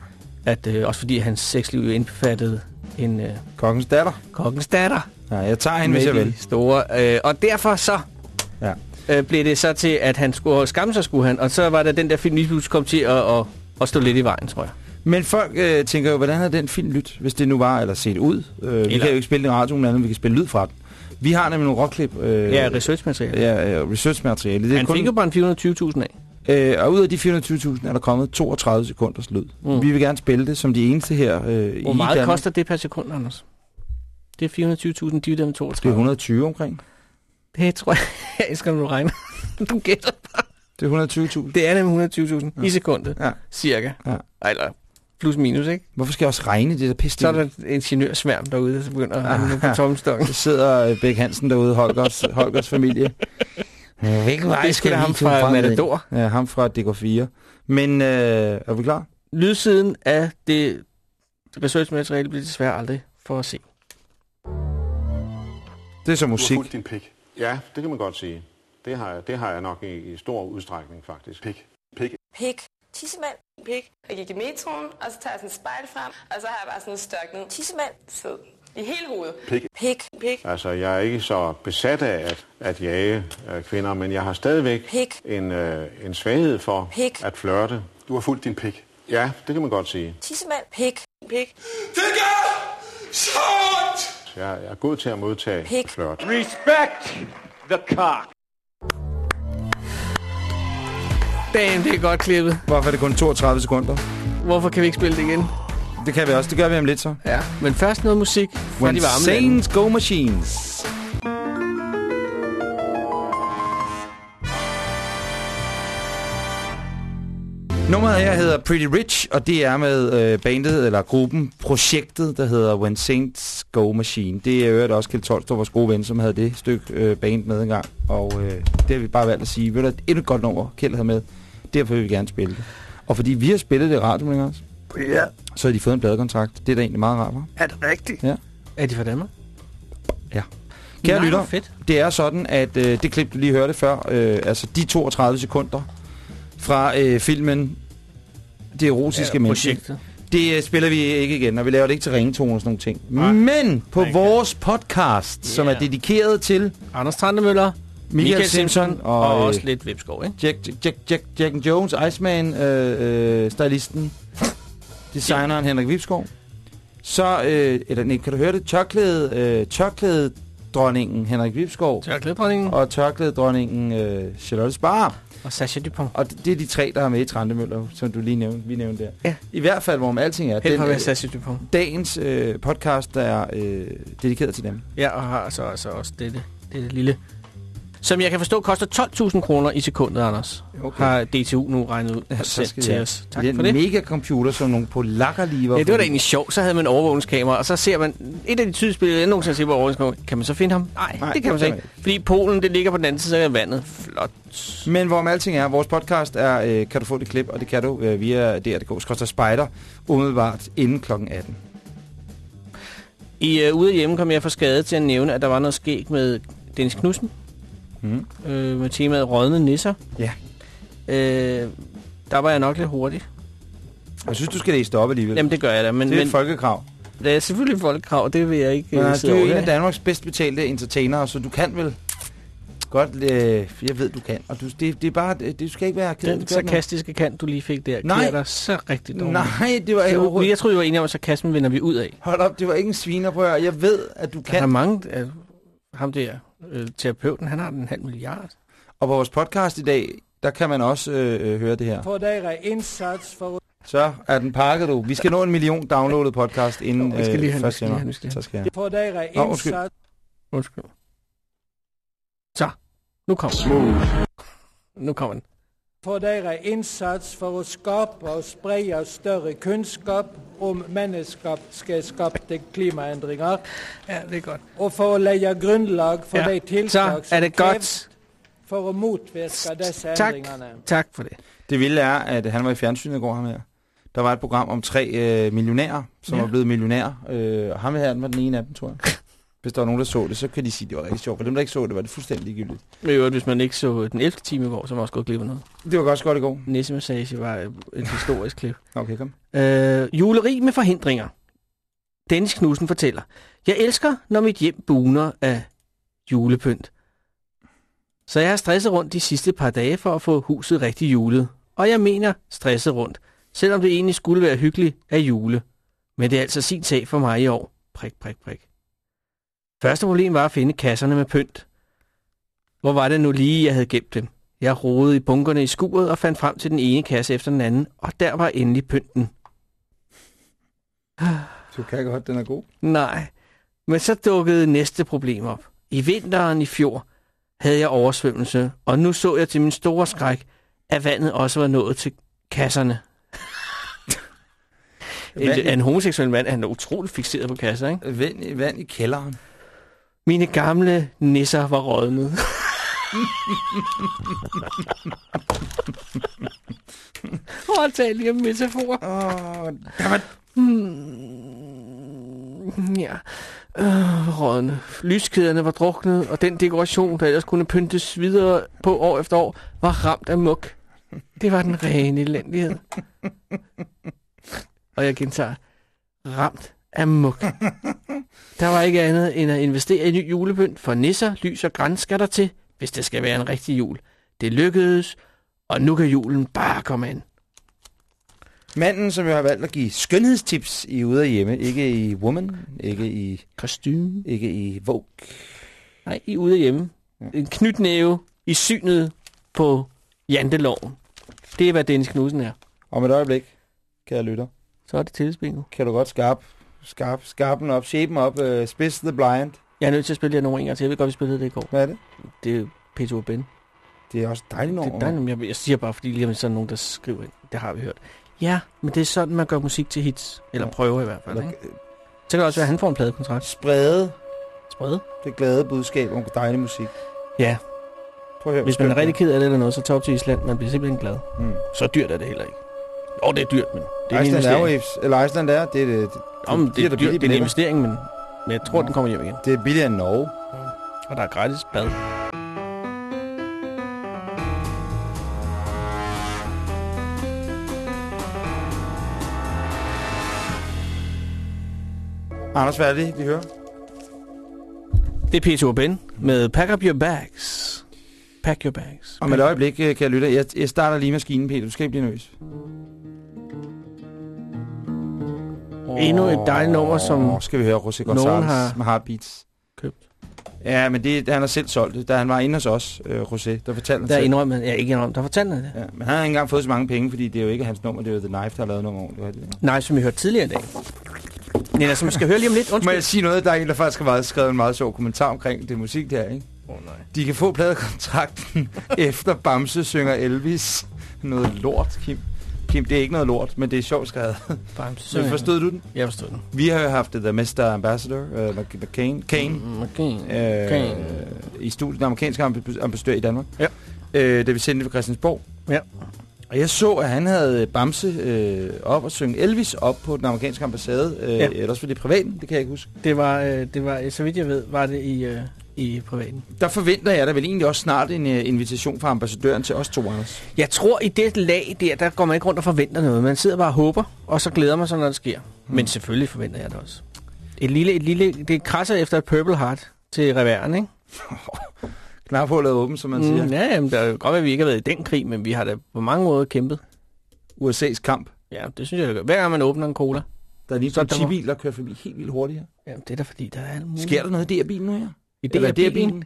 C: At, øh, også fordi hans sexliv jo indbefattede en øh,
B: Kongens datter.
C: kongens datter.
B: Ja, jeg tager hende, hvis jeg
C: med
B: vil.
C: Store, øh, og derfor så
B: Ja.
C: Øh, blev det så til, at han skulle skamme sig, skulle han. Og så var der den der film, lige pludselig kom til at, at, at stå lidt i vejen, tror jeg.
B: Men folk øh, tænker jo, hvordan har den film lyt, hvis det nu var, eller set ud? Øh, vi kan jo ikke spille den i radioen, men vi kan spille lyd fra den. Vi har nemlig nogle rockklip. Øh,
C: Ja, researchmateriale.
B: Ja, øh, researchmateriale. Det er
C: Han fik jo bare en 420.000 af.
B: Øh, og ud af de 420.000 er der kommet 32 sekunders lyd. Mm. Vi vil gerne spille det som de eneste her øh,
C: Hvor
B: i
C: meget
B: Danmark.
C: koster det per sekund, Anders? Det er 420.000 divideret med 32.
B: Det er 120 omkring.
C: Det tror jeg, jeg elsker, når du regner. du gætter.
B: Det er 120.000.
C: Det er nemlig 120.000 ja. i sekundet,
B: Ja.
C: cirka.
B: Ja.
C: Eller plus minus, ikke?
B: Hvorfor skal jeg også regne det der pisse?
C: Så er der en ingeniørsværm derude, der så begynder at regne
B: Ah.
C: på tomstokken.
B: Der sidder øh, Bæk Hansen derude, Holgers, Holgers familie. Hvilken
C: Det er sgu da ham fra Matador.
B: Ja, ham fra DK4. Men øh, er vi klar?
C: Lydsiden af det researchmateriale bliver desværre aldrig for at se.
B: Det er så
L: Du har
B: musik.
L: din pik. Ja, det kan man godt sige. Det har jeg, det har jeg nok i, i stor udstrækning, faktisk. Pik. Pik.
M: Pik. Tissemand. Pik. Jeg gik i metroen, og så tager jeg sådan et spejl frem, og så har jeg bare sådan en størknet tissemand. Fed. I hele hovedet.
L: Pik.
M: Pik. Pik.
L: Altså, jeg er ikke så besat af at, at jage øh, kvinder, men jeg har stadigvæk
M: Pik.
L: en, øh, en svaghed for
M: Pik.
L: at flørte. Du har fulgt din pik. Ja, det kan man godt sige.
M: Tissemand. Pik. Pik.
L: Jeg, jeg er god til at modtage
M: Pik.
L: flørt.
N: Respect the cock.
C: Damn, det er godt klippet.
B: Hvorfor er det kun 32 sekunder?
C: Hvorfor kan vi ikke spille det igen?
B: Det kan vi også. Det gør vi om lidt så.
C: Ja, men først noget musik fra
B: When
C: de varme lande.
B: Saints Go Machines. Nummeret her hedder Pretty Rich, og det er med øh, bandet, eller gruppen, projektet, der hedder When Saints Go Machine. Det er øvrigt også Kjeld Tolstrup, vores gode ven, som havde det stykke øh, band med engang. Og øh, det har vi bare valgt at sige. Ved du, endnu et godt nummer, Kjeld havde med. Derfor vil vi gerne spille det. Og fordi vi har spillet det i radioen, ikke også?
O: Ja.
B: Så har de fået en pladekontrakt. Det er da egentlig meget rart, hva'?
O: Er det rigtigt?
B: Ja.
C: Er de fra Danmark?
B: Ja. Kære
C: Nej,
B: lytter,
C: fedt.
B: det er sådan, at øh, det klip, du lige hørte før, øh, altså de 32 sekunder fra øh, filmen Det erotiske
C: Ja,
B: ja,
C: projektet.
B: det øh, spiller vi ikke igen, og vi laver det ikke til ringtone og sådan nogle ting.
C: Nej.
B: Men på vores podcast, som er dedikeret til
C: Anders Trandemøller,
B: Michael,
C: Michael
B: Simpson,
C: Simpson
B: og,
C: og
B: øh,
C: også lidt Vipskov, ikke?
B: Jack, Jack, Jack, Jack Jones, Iceman, øh, øh, stylisten, designeren Henrik Vipskov. Så, øh, eller nej, kan du høre det? Tørklæde, øh, tørklæde dronningen Henrik Vipskov.
C: Tørklædedronningen.
B: Og tørklæde dronningen øh, Charlotte Spar.
C: Og Sasha Dupont.
B: Og det, er de tre, der er med i Trandemøller, som du lige nævnte, vi nævnte der.
C: Ja.
B: I hvert fald, hvorom alting er.
C: At være
B: øh,
C: Sasha Dupont.
B: dagens øh, podcast, der er øh, dedikeret til dem.
C: Ja, og har så altså også dette, dette lille... Som jeg kan forstå, koster 12.000 kroner i sekundet, Anders.
B: Okay.
C: Har DTU nu regnet ud
B: Ja,
C: sendt til
B: jeg.
C: os. Tak
B: det er
C: for
B: en
C: det.
B: megacomputer, som nogle polakker lige var
C: Ja, det var da egentlig sjovt. Så havde man overvågningskamera, og så ser man et af de billeder, jeg nogensinde set på overvågningskamera. Kan man så finde ham? Nej,
B: Nej,
C: det kan man så ikke. Fordi Polen, det ligger på den anden side af vandet. Flot.
B: Men hvorom alting er, vores podcast er, øh, kan du få det klip, og det kan du øh, via DR.dk, skrøster Spider, umiddelbart inden klokken 18.
C: I uh, ude hjemme kom jeg for skade til at nævne, at der var noget skæg med Dennis Knudsen.
B: Mm.
C: Øh, med temaet rådne nisser.
B: Ja.
C: Øh, der var jeg nok lidt hurtig.
B: Jeg synes, du skal læse det op alligevel.
C: Jamen, det gør jeg da. Men,
B: det er
C: men,
B: et folkekrav.
C: Det er selvfølgelig et folkekrav, det vil jeg ikke
B: Men
C: øh,
B: altså, du er en af. Danmarks bedst betalte entertainere, så du kan vel godt... Øh, jeg ved, du kan. Og du, det, det er bare... Det, du skal ikke være ked
C: Den sarkastiske kant, du lige fik der,
B: Nej.
C: klæder dig så rigtig dårligt.
B: Nej, det var ikke
C: jeg,
B: overhovedet-
C: jeg troede, vi var enige om, at sarkasmen vender vi ud af.
B: Hold op, det var ikke en sviner, prøv at høre. Jeg ved, at du
C: Der er
B: kan.
C: mange... Ham der, øh, terapeuten, han har en halv milliard.
B: Og på vores podcast i dag, der kan man også øh, øh, høre det her.
K: För deras insats för
B: Så er den pakket, du. Vi skal nå en million downloadet podcast inden
C: Vi skal lige have-
B: øh,
C: vi skal lige have- vi
B: 1.
C: skal lige
B: Så skal jeg.
K: för deras
B: Nå, undskyld.
C: Undskyld. Så, nu kommer Nu kommer den.
K: För deras insats för att skapa och sprida större kunskap om människapskapte klimaändringar.
C: Ja, det är gott.
K: Och för att lägga grundlag för
C: Ja,
K: de tilltag
C: så är
K: som
C: det
K: krävs
C: gott.
K: för att motverka dessa
C: Tak,
K: ändringarna.
C: tak for det.
B: Det vilde er, at han var i fjernsynet i går, ham her. Der var et program om tre øh, millionærer, som
C: Ja.
B: var blevet millionærer. Øh, og ham her den var den ene af dem, tror jeg. Hvis der var nogen, der så det, så kan de sige, at det var rigtig sjovt. For dem, der ikke så det, var det fuldstændig ligegyldigt.
C: Men øvrigt, hvis man ikke så den 11. time i går, så var man også gået glip af noget.
B: Det var også godt i går.
C: Nissemassage var et- historisk klip.
B: Okay, kom.
C: Øh, juleri med forhindringer. Dennis Knudsen fortæller. Jeg elsker, når mit hjem buner af julepynt. Så jeg har stresset rundt de sidste par dage for at få huset rigtig julet. Og jeg mener stresset rundt, selvom det egentlig skulle være hyggeligt at jule. Men det er altså sin sag for mig i år. Prik, prik, prik. Første problem var at finde kasserne med pynt. Hvor var det nu lige, jeg havde gemt dem? Jeg rodede i bunkerne i skuret og fandt frem til den ene kasse efter den anden, og der var endelig pynten.
B: Du kan godt, den er god.
C: Nej, men så dukkede næste problem op. I vinteren i fjor havde jeg oversvømmelse, og nu så jeg til min store skræk, at vandet også var nået til kasserne. en, en homoseksuel mand han er utroligt fixeret på kasser, ikke?
B: Vand, i- vand i kælderen.
C: Mine gamle nisser var rådnet. Åh, oh, tal lige om metafor.
B: Åh, oh,
C: Hmm, ja. Øh, rådne. Lyskæderne var druknet, og den dekoration, der ellers kunne pyntes videre på år efter år, var ramt af muk. Det var den rene elendighed. Og jeg gentager, ramt af muk. Der var ikke andet end at investere i ny julepynt, for nisser, lys og græns skal der til, hvis det skal være en rigtig jul. Det lykkedes, og nu kan julen bare komme ind.
B: Manden, som jo har valgt at give skønhedstips i ude af hjemme. Ikke i Woman, ikke i...
C: Kostume.
B: Ikke i Vogue.
C: Nej, I ude af hjemme. En knytnæve i synet på janteloven. Det er, hvad Dennis Knudsen er.
B: Om et øjeblik, kære lytter.
C: Så er det tilspillet.
B: Kan du godt skarpe skarp, skarpen op, shape op, uh, spids the blind.
C: Jeg er nødt til at spille det her nummer en gang til. Jeg ved godt, vi spillede det i går.
B: Hvad er det?
C: Det er Peter og Ben.
B: Det er også dejligt
C: Det
B: nummer.
C: er dejligt, jeg, jeg siger bare, fordi lige om lidt så der nogen, der skriver ind. Det har vi hørt. Ja, men det er sådan, man gør musik til hits. Eller
B: Ja.
C: prøver i hvert fald.
B: Eller,
C: Ikke? Så kan det også være, at han får en pladekontrakt.
B: Sprede
C: Sprede?
B: det glade budskab om dejlig musik.
C: Ja.
B: Prøv at høre,
C: Hvis man er rigtig ked af det eller noget, så tag op til Island. Man bliver simpelthen glad.
B: Mm.
C: Så dyrt er det heller ikke. Jo, det er dyrt, men Det er
B: Iceland. Airwaves, eller Iceland Air, det er det.
C: Om, det, det, det,
B: billige
C: det er en investering, men, men jeg tror, den kommer hjem igen.
B: Det er billigere end Norge.
C: Og der er gratis bad.
B: Anders, hvad er det, vi hører?
C: Det er P2 Ben med Pack Up Your Bags. Pack Your Bags.
B: Om et øjeblik, øh, kan jeg lytte. Jeg, jeg starter lige maskinen, Peter. Du skal ikke blive nervøs.
C: Endnu et dejligt nummer, som
B: Skal vi høre José
C: nogen
B: González
C: har
B: med Heartbeats.
C: købt.
B: Ja, men det, han har selv solgt det. Da han var inde hos os, øh, José, der fortalte han
C: Der indrømmer jeg ikke indrømmer. Der fortalte han det.
B: Ja, men han har ikke engang fået så mange penge, fordi det er jo ikke hans nummer, det er jo The Knife, der har lavet nummer. Det.
C: Nej, som vi hørte tidligere i dag. Nina, som vi skal høre lige om lidt.
B: Må
C: Undskyld.
B: jeg sige noget? Der er en, der faktisk har været skrevet en meget sjov kommentar omkring det musik der, ikke?
C: Åh oh, nej.
B: De kan få pladekontrakten efter Bamse synger Elvis. Noget lort, Kim. Kim, det er ikke noget lort, men det er sjovt skrevet. Så forstod du den?
C: Jeg forstod den.
B: Vi har jo haft The Mr. Ambassador, uh, McCain, Kane,
C: McCain.
B: øh,
C: Kane.
B: i studiet, den amerikanske amb- ambassadør i Danmark.
C: Ja.
B: Øh, da vi sendte det fra Christiansborg.
C: Ja.
B: Og jeg så, at han havde Bamse øh, op og synge Elvis op på den amerikanske ambassade. Øh,
C: Ja.
B: ja. Ellers var det privaten, det kan jeg ikke huske.
C: Det var, øh, det var, så vidt jeg ved, var det i, øh, i privaten.
B: Der forventer jeg da vel egentlig også snart en øh, invitation fra ambassadøren til os to, Anders.
C: Jeg tror, i det lag der, der går man ikke rundt og forventer noget. Man sidder bare og håber, og så glæder man sig, når det sker.
B: Hmm.
C: Men selvfølgelig forventer jeg det også. Et lille, et lille, det krasser efter et Purple Heart til reværen, ikke?
B: Knaphullet er åben, som man siger.
C: Mm, ja, jamen, det er jo godt, at vi ikke har været i den krig, men vi har da på mange måder kæmpet.
B: USA's kamp.
C: Ja, det synes jeg, det. Hver gang man åbner en cola.
B: Der er lige
C: Så
B: en politibil, der kører forbi helt vildt hurtigt her.
C: Jamen, det er da fordi, der er alt muligt.
B: Sker der noget i DR-bilen nu her?
C: I det er
B: DR-bilen?
C: bilen?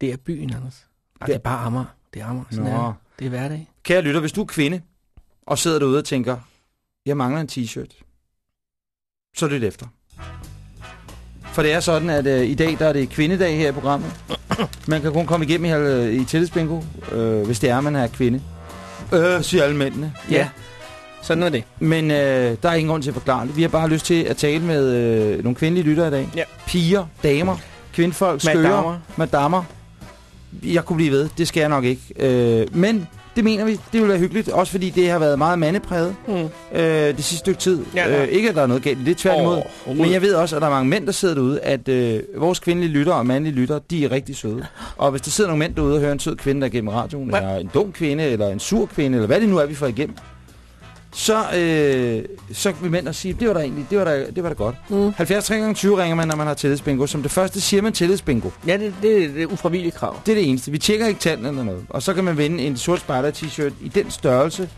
C: Det er byen, Anders. Ej, det er bare Amager. Det er Amager. Sådan
B: Nå.
C: er det. Det er hverdag.
B: Kære lytter, hvis du er kvinde, og sidder derude og tænker, jeg mangler en t-shirt, så lyt efter. For det er sådan, at øh, i dag der er det kvindedag her i programmet. Man kan kun komme igennem i, øh, i tillidsbingo, øh, hvis det er, man er kvinde. Øh, siger alle mændene.
C: Ja. Sådan er det.
B: Men øh, der er ingen grund til at forklare det. Vi har bare lyst til at tale med øh, nogle kvindelige lyttere i dag.
C: Ja.
B: Piger, damer, kvindfolk, skøre,
C: Madammer.
B: madammer. Jeg kunne blive ved, det skal jeg nok ikke. Øh, men det mener vi, det vil være hyggeligt. Også fordi det har været meget mandepræget
C: Mm.
B: øh, det sidste stykke tid.
C: Ja, ja.
B: øh, ikke at der er noget galt i det, tværtimod.
C: Overhovedet.
B: Men jeg ved også, at der er mange mænd, der sidder derude, at øh, vores kvindelige lyttere og mandlige lyttere, de er rigtig søde. Og hvis der sidder nogle mænd derude og hører en sød kvinde, der er igennem radioen,
C: Hvad?
B: eller en dum kvinde, eller en sur kvinde, eller hvad det nu er, vi får igennem, så, øh, så vil mænd også sige, det var da egentlig, det var da, det var da godt.
C: Mm.
B: 70 3 gange 20 ringer man, når man har tillidsbingo. Som det første siger man tillidsbingo.
C: Ja, det, det, det er ufravilligt krav.
B: Det er det eneste. Vi tjekker ikke tanden eller noget. Og så kan man vinde en sort spider t-shirt i den størrelse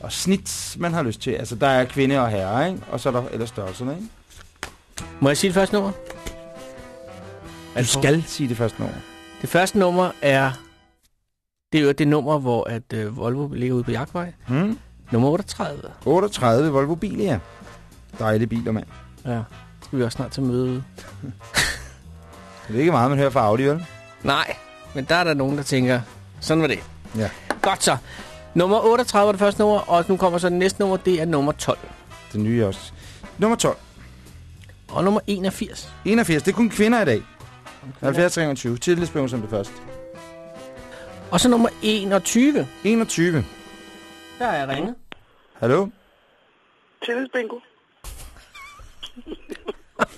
B: og snit, man har lyst til. Altså, der er kvinde og herre, ikke? Og så er der ellers størrelserne, ikke?
C: Må jeg sige det første nummer?
B: Du skal sige det første nummer.
C: Det første nummer er... Det er jo det nummer, hvor at, øh, Volvo ligger ude på Jagtvej.
B: Hmm?
C: Nummer 38.
B: 38 Volvo Bilia. Dejlige biler, mand.
C: Ja. Skal vi også snart til møde.
B: Det er ikke meget, man hører fra Audi, vel?
C: Nej, men der er der nogen, der tænker, sådan var det.
B: Ja.
C: Godt så. Nummer 38 var det første nummer, og nu kommer så det næste nummer, det er nummer 12.
B: Det nye også. Nummer 12.
C: Og nummer 81.
B: 81. Det er kun kvinder i dag. 70 23. Tillidsbingo som det første.
C: Og så nummer 21.
B: 21.
C: Der er jeg ringet.
B: Hallo?
O: Tillidsbingo.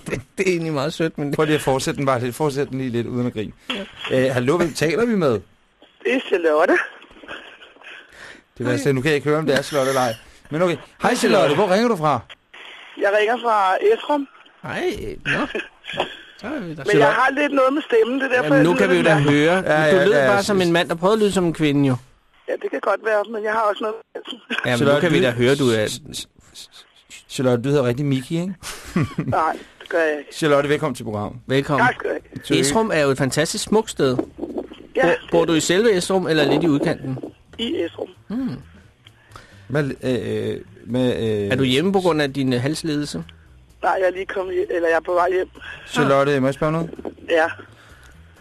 C: det, det er egentlig meget sødt, men...
B: Prøv lige at fortsætte den bare lidt. Fortsæt den lige lidt uden at grine. Ja. Øh, hallo, hvem taler vi med?
O: Det er Charlotte.
B: Det er værste, nu kan jeg ikke høre, om det er Charlotte eller ej. Men okay. Hej Charlotte, hvor ringer du fra?
O: Jeg ringer fra Esrum.
C: Nej, nå. Så er vi der.
O: Men jeg har lidt noget med stemmen, det er derfor,
C: Jamen,
O: jeg
C: nu kan vi jo da høre.
B: Ja,
C: Du
B: ja,
C: lød
B: ja,
C: bare
B: jeg
C: som en mand, der prøvede at lyde som en kvinde, jo.
O: Ja, det kan godt være, men jeg har også noget...
C: Ja, men nu kan vi da høre, du er...
B: Charlotte, du hedder rigtig Miki, ikke?
O: Nej, det gør jeg ikke.
B: Charlotte, velkommen til programmet.
C: Velkommen.
O: Tak skal du have.
B: Tillykke.
C: Esrum er jo et fantastisk smukt sted.
O: Ja,
C: Bor, bor du i selve Esrum, eller lidt i udkanten?
O: i Esrum.
C: Hmm.
B: Hvad, øh, øh, med, øh,
C: Er du hjemme på grund af din øh, halsledelse?
O: Nej, jeg er lige kommet hjem, eller jeg er på vej hjem.
B: Charlotte, må jeg spørge noget?
O: Ja,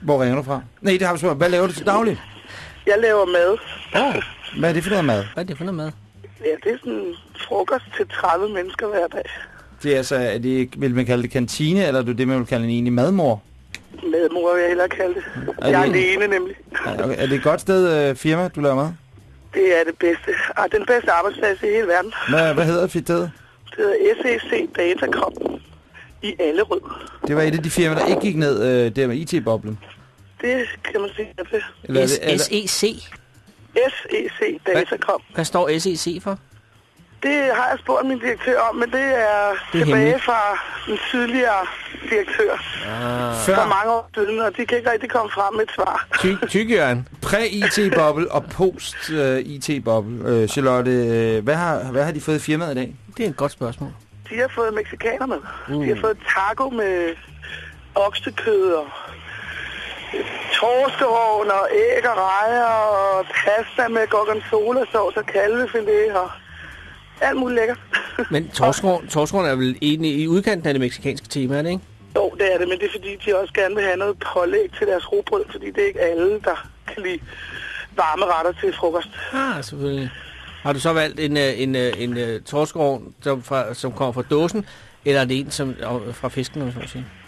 B: Hvor ringer du fra? Nej, det har du spurgt. Hvad laver du til daglig?
O: Jeg laver mad.
C: Oh.
B: Hvad er det for noget mad?
C: Hvad er det for noget mad?
O: Ja, det er sådan frokost til 30 mennesker hver dag.
B: Det er altså, er det, vil man kalde det kantine, eller er det det, man vil kalde en egentlig madmor?
O: Madmor vil jeg hellere kalde det.
B: Er
O: Jeg er
B: det-
O: alene nemlig.
B: Er, okay, er det et godt sted, øh, firma, du laver mad?
O: Det er det bedste. Ah, den bedste arbejdsplads i hele verden.
B: Hvad, hvad hedder stedet?
O: Det hedder SEC Datacom i Allerød.
B: Det var et af de firmaer, der ikke gik ned øh, der med IT-boblen.
O: Det kan man sige.
B: er
C: SEC?
O: SEC Datacom.
C: Hvad står SEC for?
O: Det har jeg spurgt min direktør om, men det er,
C: Det er
O: tilbage
C: hemmeligt.
O: fra den tidligere direktør
C: Ah.
O: for mange år siden, og de kan ikke rigtig komme frem med et svar.
C: Ty Tygjørn.
B: Præ-IT-boble og post-IT-boble. Øh, Charlotte, øh, hvad har, hvad har de fået i firmaet i dag?
C: Det er et godt spørgsmål.
O: De har fået mexikaner med.
B: Uh.
O: De har fået taco med oksekød og torskerovn og æg og rejer og pasta med gorgonzola-sovs og kalvefilet og alt muligt lækkert.
C: Men Torsgården, Torsgården er vel egentlig i udkanten af det meksikanske tema, er det ikke?
O: Jo, det er det, men det er fordi, de også gerne vil have noget pålæg til deres robrød, fordi det er ikke alle, der kan lide varme retter til frokost.
C: Ah, selvfølgelig. Har du så valgt en, øh, en, en, en, en torsgården, som, fra, som kommer fra dåsen, eller er det en som, øh, fra fisken, eller sådan noget?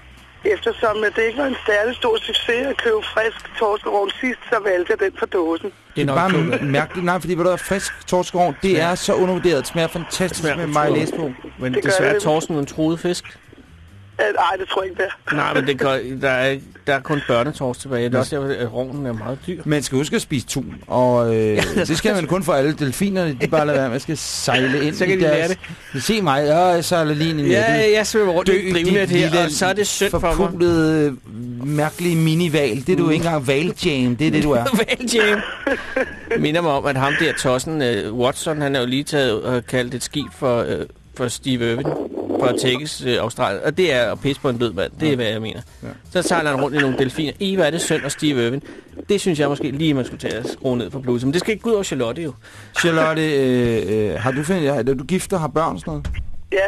O: Eftersom øh, det ikke var en særlig stor succes at købe frisk torskerovn sidst, så valgte jeg den fra dåsen.
B: Det er
C: nok
B: bare mærkeligt. Nej, fordi ved du, hvad, frisk torskerovn, det er så undervurderet. Det smager fantastisk
C: Smager
B: med læse på.
C: Men
O: Det
C: desværre
O: det.
C: torsken en truet fisk.
O: Øh, Nej, det tror jeg ikke, det er.
C: Nej, men det gør, der, er, der er kun børnetorsk tilbage. Det er også derfor, at rovnen er meget dyr.
B: Man skal huske at spise tun, og øh,
C: Ja,
B: det skal man kun for alle delfinerne. De bare lader være med at skal sejle ind
C: Så kan
B: i
C: de lære
B: deres... det. Se mig, jeg sejler lige ind i nettet.
C: Ja, jeg svømmer rundt i et drivnet her, og så er det synd for mig.
B: forpulede, mærkelige minival. Det er du ikke engang valjam, det er det, du er.
C: Valjam. minder mig om, at ham der tossen, uh, Watson, han er jo lige taget og kaldt et skib for, uh, for Steve Irwin for Texas, uh, Australien. Og det er at pisse på en død mand. Det er, hvad jeg mener.
B: Ja.
C: Så sejler han rundt i nogle delfiner. I, hvad er det synd og Steve Irwin? Det synes jeg måske lige, man skulle tage at skrue ned på bluset. Men det skal ikke gå ud over Charlotte jo.
B: Charlotte, øh, øh, har du fundet, er du gift og har børn og sådan noget?
O: Ja,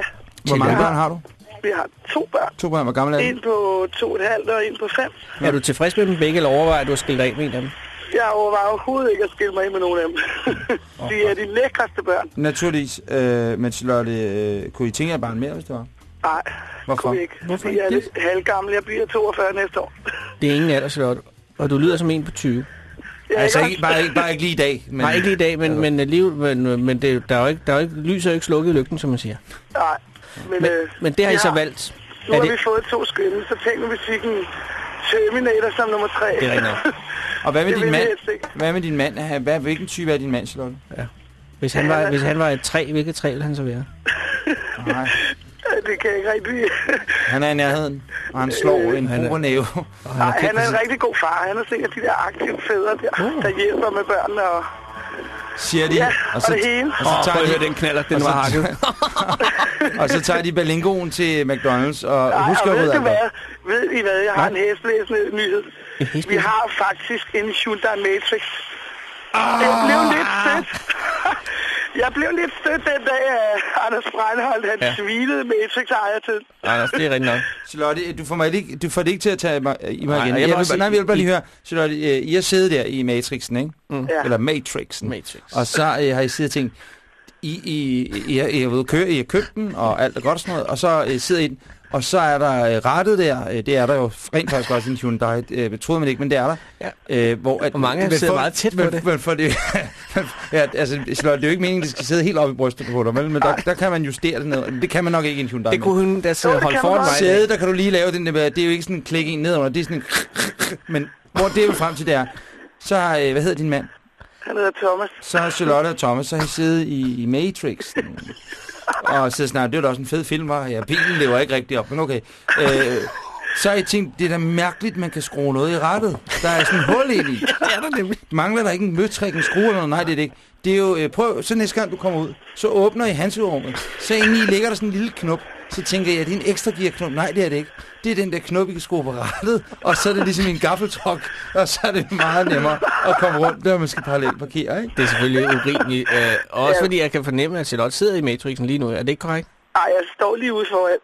B: Hvor mange børn har du?
O: vi har to børn.
B: To børn, hvor gamle er
O: En på to og et halvt og en på fem.
C: Er du tilfreds med dem begge, eller overvejer du at skille dig af med en af dem?
O: Jeg overvejer overhovedet ikke at skille mig ind med nogen af dem. de er de lækreste børn.
B: Naturligvis. Øh, men Charlotte, øh, kunne I tænke jer barn mere, hvis det var?
O: Nej,
B: Hvorfor?
O: kunne ikke.
C: Hvorfor
O: jeg er
C: ikke
O: lidt halvgammel. Jeg bliver 42 næste år.
C: Det er ingen alder, Charlotte. Og du lyder som en på 20.
O: Jeg er
B: Altså,
O: ikke
B: ikke, bare, ikke, bare ikke lige i dag. Men,
C: Nej, ikke lige i dag, men, men alligevel, men, men det, der er jo ikke, der er jo ikke, lys er jo ikke slukket i lygten, som man siger.
O: Nej, men,
C: Men,
O: øh,
C: men det har I så valgt.
O: Nu har
C: det,
O: vi fået to skønne, så tænk nu, vi fik en Terminator som nummer tre.
C: det er rigtigt nok.
B: Og hvad med din mand? Hvad med din mand? Hvad, hvilken type er din mand, Charlotte?
C: Hvis han, var, hvis han var et træ, hvilket træ ville han så være?
B: Nej,
O: Det kan jeg ikke rigtig...
B: han er i nærheden, og han slår
O: Øh,
B: en
C: han er-
B: brugernæve.
O: Han er en rigtig god far. Han er sikkert de der aktive fædre der, der hjælper med børnene. Og...
B: Siger de.
O: Ja, og det hele.
B: og så tager
C: at
B: de,
C: høre den knaller, den
B: og så-
C: var hakket.
B: og så tager de Berlingoen til McDonald's, og
O: Nej,
B: husk
O: og
B: at
O: ved du hvad? Ved I hvad? Jeg har
B: Nej.
O: en hæsblæsende nyhed.
C: En
O: Vi har faktisk en Hyundai Matrix. Jeg blev lidt stødt. Jeg blev lidt stødt den dag, at Anders Breinholt, han
C: Ja.
O: svinede Matrix ejer til.
C: Anders, det er rigtigt nok.
B: Charlotte, du får, mig ikke, du får det ikke til at tage mig, i mig
C: Nej,
B: igen.
C: jeg
B: Jeg,
C: vil også
B: nej, jeg vil bare lige
C: I-
B: høre. Charlotte, øh, I har siddet der i Matrixen, ikke?
C: Mm.
O: Ja.
B: Eller Matrixen.
C: Matrix.
B: Og så øh, har I siddet og tænkt, I, I, I, I, I, har været køre, I har købt den, og alt er godt og sådan noget, og så øh, sidder I den, og så er der øh, rettet der, øh, det er der jo rent faktisk også en Hyundai, øh, det troede man ikke, men det er der.
C: Ja.
B: Øh, hvor at,
C: Og mange
B: men
C: sidder meget tæt på
B: men,
C: det.
B: Men for det, ja, altså, Charlotte, det er jo ikke meningen, det skal sidde helt oppe i brystet på dig, vel? men der, der kan man justere det ned, det kan man nok ikke i en Hyundai.
C: Det kunne hun da så holde foran mig.
B: Sæde, der kan du lige lave den der, det er jo ikke sådan en klik en nedenunder, det er sådan en, men hvor det er jo frem til, det er, så, øh, hvad hedder din mand?
O: Han hedder Thomas.
B: Så har Charlotte og Thomas, så har I siddet i, i Matrix. Og så snart, det var da også en fed film, var Ja, bilen lever ikke rigtig op, men okay. Øh, så har I tænkt, det er da mærkeligt, man kan skrue noget i rettet. Der er sådan en hul ind i.
C: Det er der nemlig.
B: Mangler der ikke en møtrik, en skrue eller noget? Nej, det er det ikke. Det er jo, øh, prøv, så næste gang du kommer ud, så åbner I handskerummet. Så inde i ligger der sådan en lille knop. Så tænker jeg, er det en ekstra gearknop? Nej, det er det ikke. Det er den der knop, I kan skrue på rettet, og så er det ligesom i en gaffeltruck, og så er det meget nemmere at komme rundt, der man skal parallelt parkere, ikke?
C: Det er selvfølgelig urimeligt. Øh, også
O: Ja.
C: fordi jeg kan fornemme, at Charlotte sidder i Matrixen lige nu. Er det ikke korrekt?
O: Ej, jeg står lige ude foran.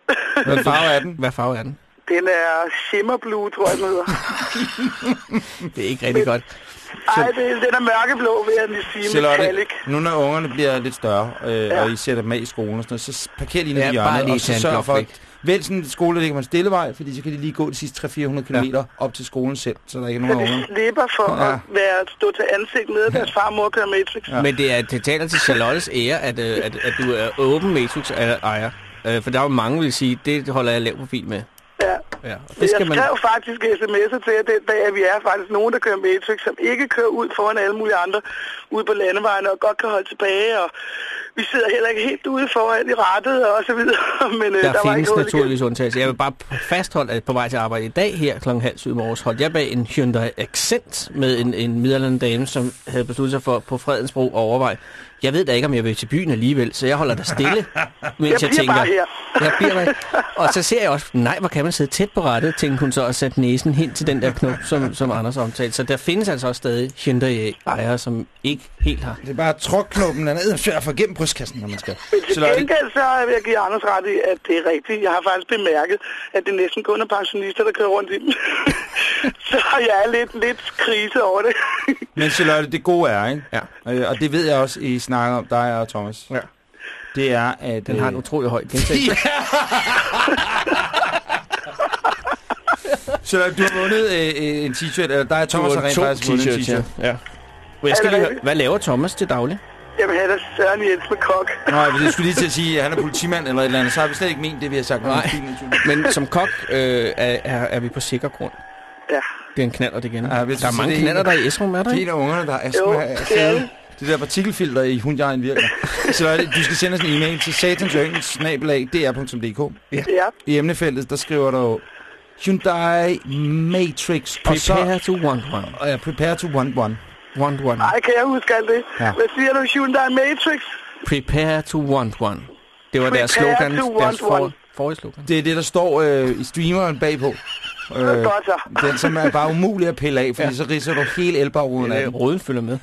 B: Hvad farve er den?
C: Hvad farve er den?
O: Den er shimmer blue, tror jeg, den hedder.
C: Det er ikke rigtig godt.
O: Ej, det, den er mørkeblå, vil jeg lige sige,
B: Charlotte,
O: metallic.
B: nu når ungerne bliver lidt større, øh, ja. Og I sætter dem af i skolen og sådan noget, så parker de ind i
C: Ja, bare
B: hjørnet,
C: lige
B: og så sørg for. Vælg sådan en skole, der ligger på en stillevej, fordi så kan de lige gå de sidste 300-400 km ja. op til skolen selv, så der ikke er
O: Så
B: nogen af
O: de slipper for
B: Ja.
O: at være, stå til ansigt med, at deres far og mor kører Matrix.
C: Ja. Men det, er, det taler til Charlottes ære, at, øh, at, at du er åben Matrix-ejer. Øh, for der er jo mange, der vil sige, det holder jeg lav profil med.
O: Ja.
C: Ja,
O: Det
C: skal
O: jeg
C: man...
O: skrev faktisk sms'er til jer den dag, at vi er faktisk nogen, der kører Matrix, som ikke kører ud foran alle mulige andre ude på landevejene og godt kan holde tilbage. Og vi sidder heller ikke helt ude foran i rettet og så videre. Men øh,
C: Der,
O: der, var
C: findes
O: ikke noget,
C: naturligvis undtagelser. Jeg vil bare fastholde, at på vej til arbejde i dag her kl. halv syv morges, holdt jeg bag en Hyundai Accent med en, en middelalderen dame, som havde besluttet sig for på Fredensbro at overveje. Jeg ved da ikke, om jeg vil til byen alligevel, så jeg holder der stille, mens jeg,
O: Jeg
C: tænker...
O: bare her.
C: Jeg bliver bare Og så ser jeg også, nej, hvor kan man sidde tæt på rettet, tænkte hun så og satte næsen hen til den der knop, som, som Anders omtalte. Så der findes altså også stadig Hyundai-ejere, som ikke helt har.
B: Det er bare tråkknoppen, den er at få gennem brystkassen, når man skal.
O: Men til
B: Charlotte,
O: gengæld så vil jeg give Anders ret i, at det er rigtigt. Jeg har faktisk bemærket, at det næsten kun er pensionister, der kører rundt i dem. så jeg er lidt, lidt krise over det.
B: Men Charlotte, det gode er, ikke?
C: Ja.
B: Øh, og det ved jeg også, I snakker om, dig og Thomas.
C: Ja.
B: Det er, at...
C: Den har en utrolig høj gentagelse.
B: Charlotte, du har vundet øh, en t-shirt, eller dig og Thomas har rent faktisk vundet en t-shirt.
C: Ja. ja. Jeg skal lige høre, hvad laver Thomas til daglig?
O: Jamen, han er Søren Jens med kok.
B: Nå, jeg skulle lige til at sige, at han er politimand eller et eller andet, så har vi slet ikke ment det, vi har sagt.
C: Nej. Men som kok øh, er, er, er vi på sikker grund.
O: Ja.
C: Det er en knaller det igen.
B: Ja,
C: der er mange
B: er
C: knaller, der er i Esrum, er der
B: Det er
C: ikke?
B: en af ungerne, der
O: Jo,
B: astma. er
O: det er det.
B: Det der partikelfilter i Hyundai'en virker. så er du skal sende os en e-mail til satansøgn-dr.dk.
C: Ja.
O: Ja.
B: I emnefeltet, der skriver du Hyundai Matrix. Og så,
C: Prepare to want one.
B: og ja, prepare to want one.
C: Want one.
O: Ej, kan jeg huske alt det?
B: Ja.
O: Hvad siger du, Hyundai Matrix?
C: Prepare to want one. Det var deres
O: Prepare
C: slogan.
O: to
C: Deres
O: want
C: for,
O: one.
C: forrige slogan.
B: Det er det, der står øh, i streameren bagpå.
O: Det er godt så.
B: den, som er bare umulig at pille af, fordi ja. så ridser du hele elbagruden af
C: Øh,
B: den.
C: Råden følger med.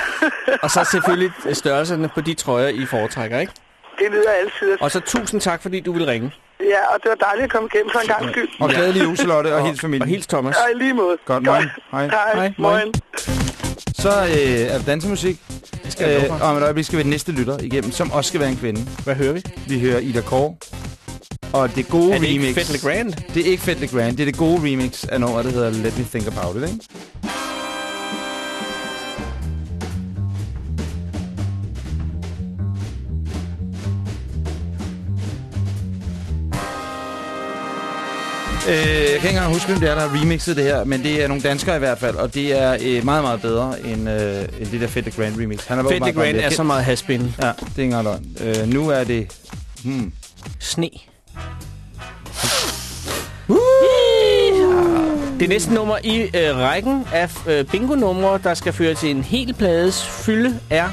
C: og så selvfølgelig størrelserne på de trøjer, I foretrækker, ikke?
O: Det lyder altid.
C: Og så tusind tak, fordi du vil ringe.
O: Ja, og det var dejligt at komme igennem for en gang skyld.
B: Og glædelig jul, Charlotte, og hils familien.
C: Og hils Thomas.
O: Og i lige måde.
B: Godt, morgen. Hej.
O: Hej.
C: Hej.
O: Morgen.
B: Så øh, er der dansemusik.
C: Det skal
B: Øh, og om et øjeblik skal vi den næste lytter igennem, som også skal være en kvinde.
C: Hvad hører vi?
B: Vi hører Ida Kåre. Og det gode
C: Er det ikke
B: remix...
C: Fed Legrand?
B: Det er ikke Fed Legrand. Det er det gode remix af nummeret, der hedder Let Me Think About It, ikke? Øh, jeg kan ikke engang huske, hvem det er, der har remixet det her, men det er nogle danskere i hvert fald, og det er øh, meget, meget bedre end, øh, end det der Fed Grand remix. Han er
C: Fed
B: mere
C: er
B: kendt.
C: så meget haspin.
B: Ja, det er ikke engang. Øh, nu er det... Hmm.
C: Sne. Det næste nummer i øh, rækken af øh, bingo-numre, der skal føre til en hel plades fylde, er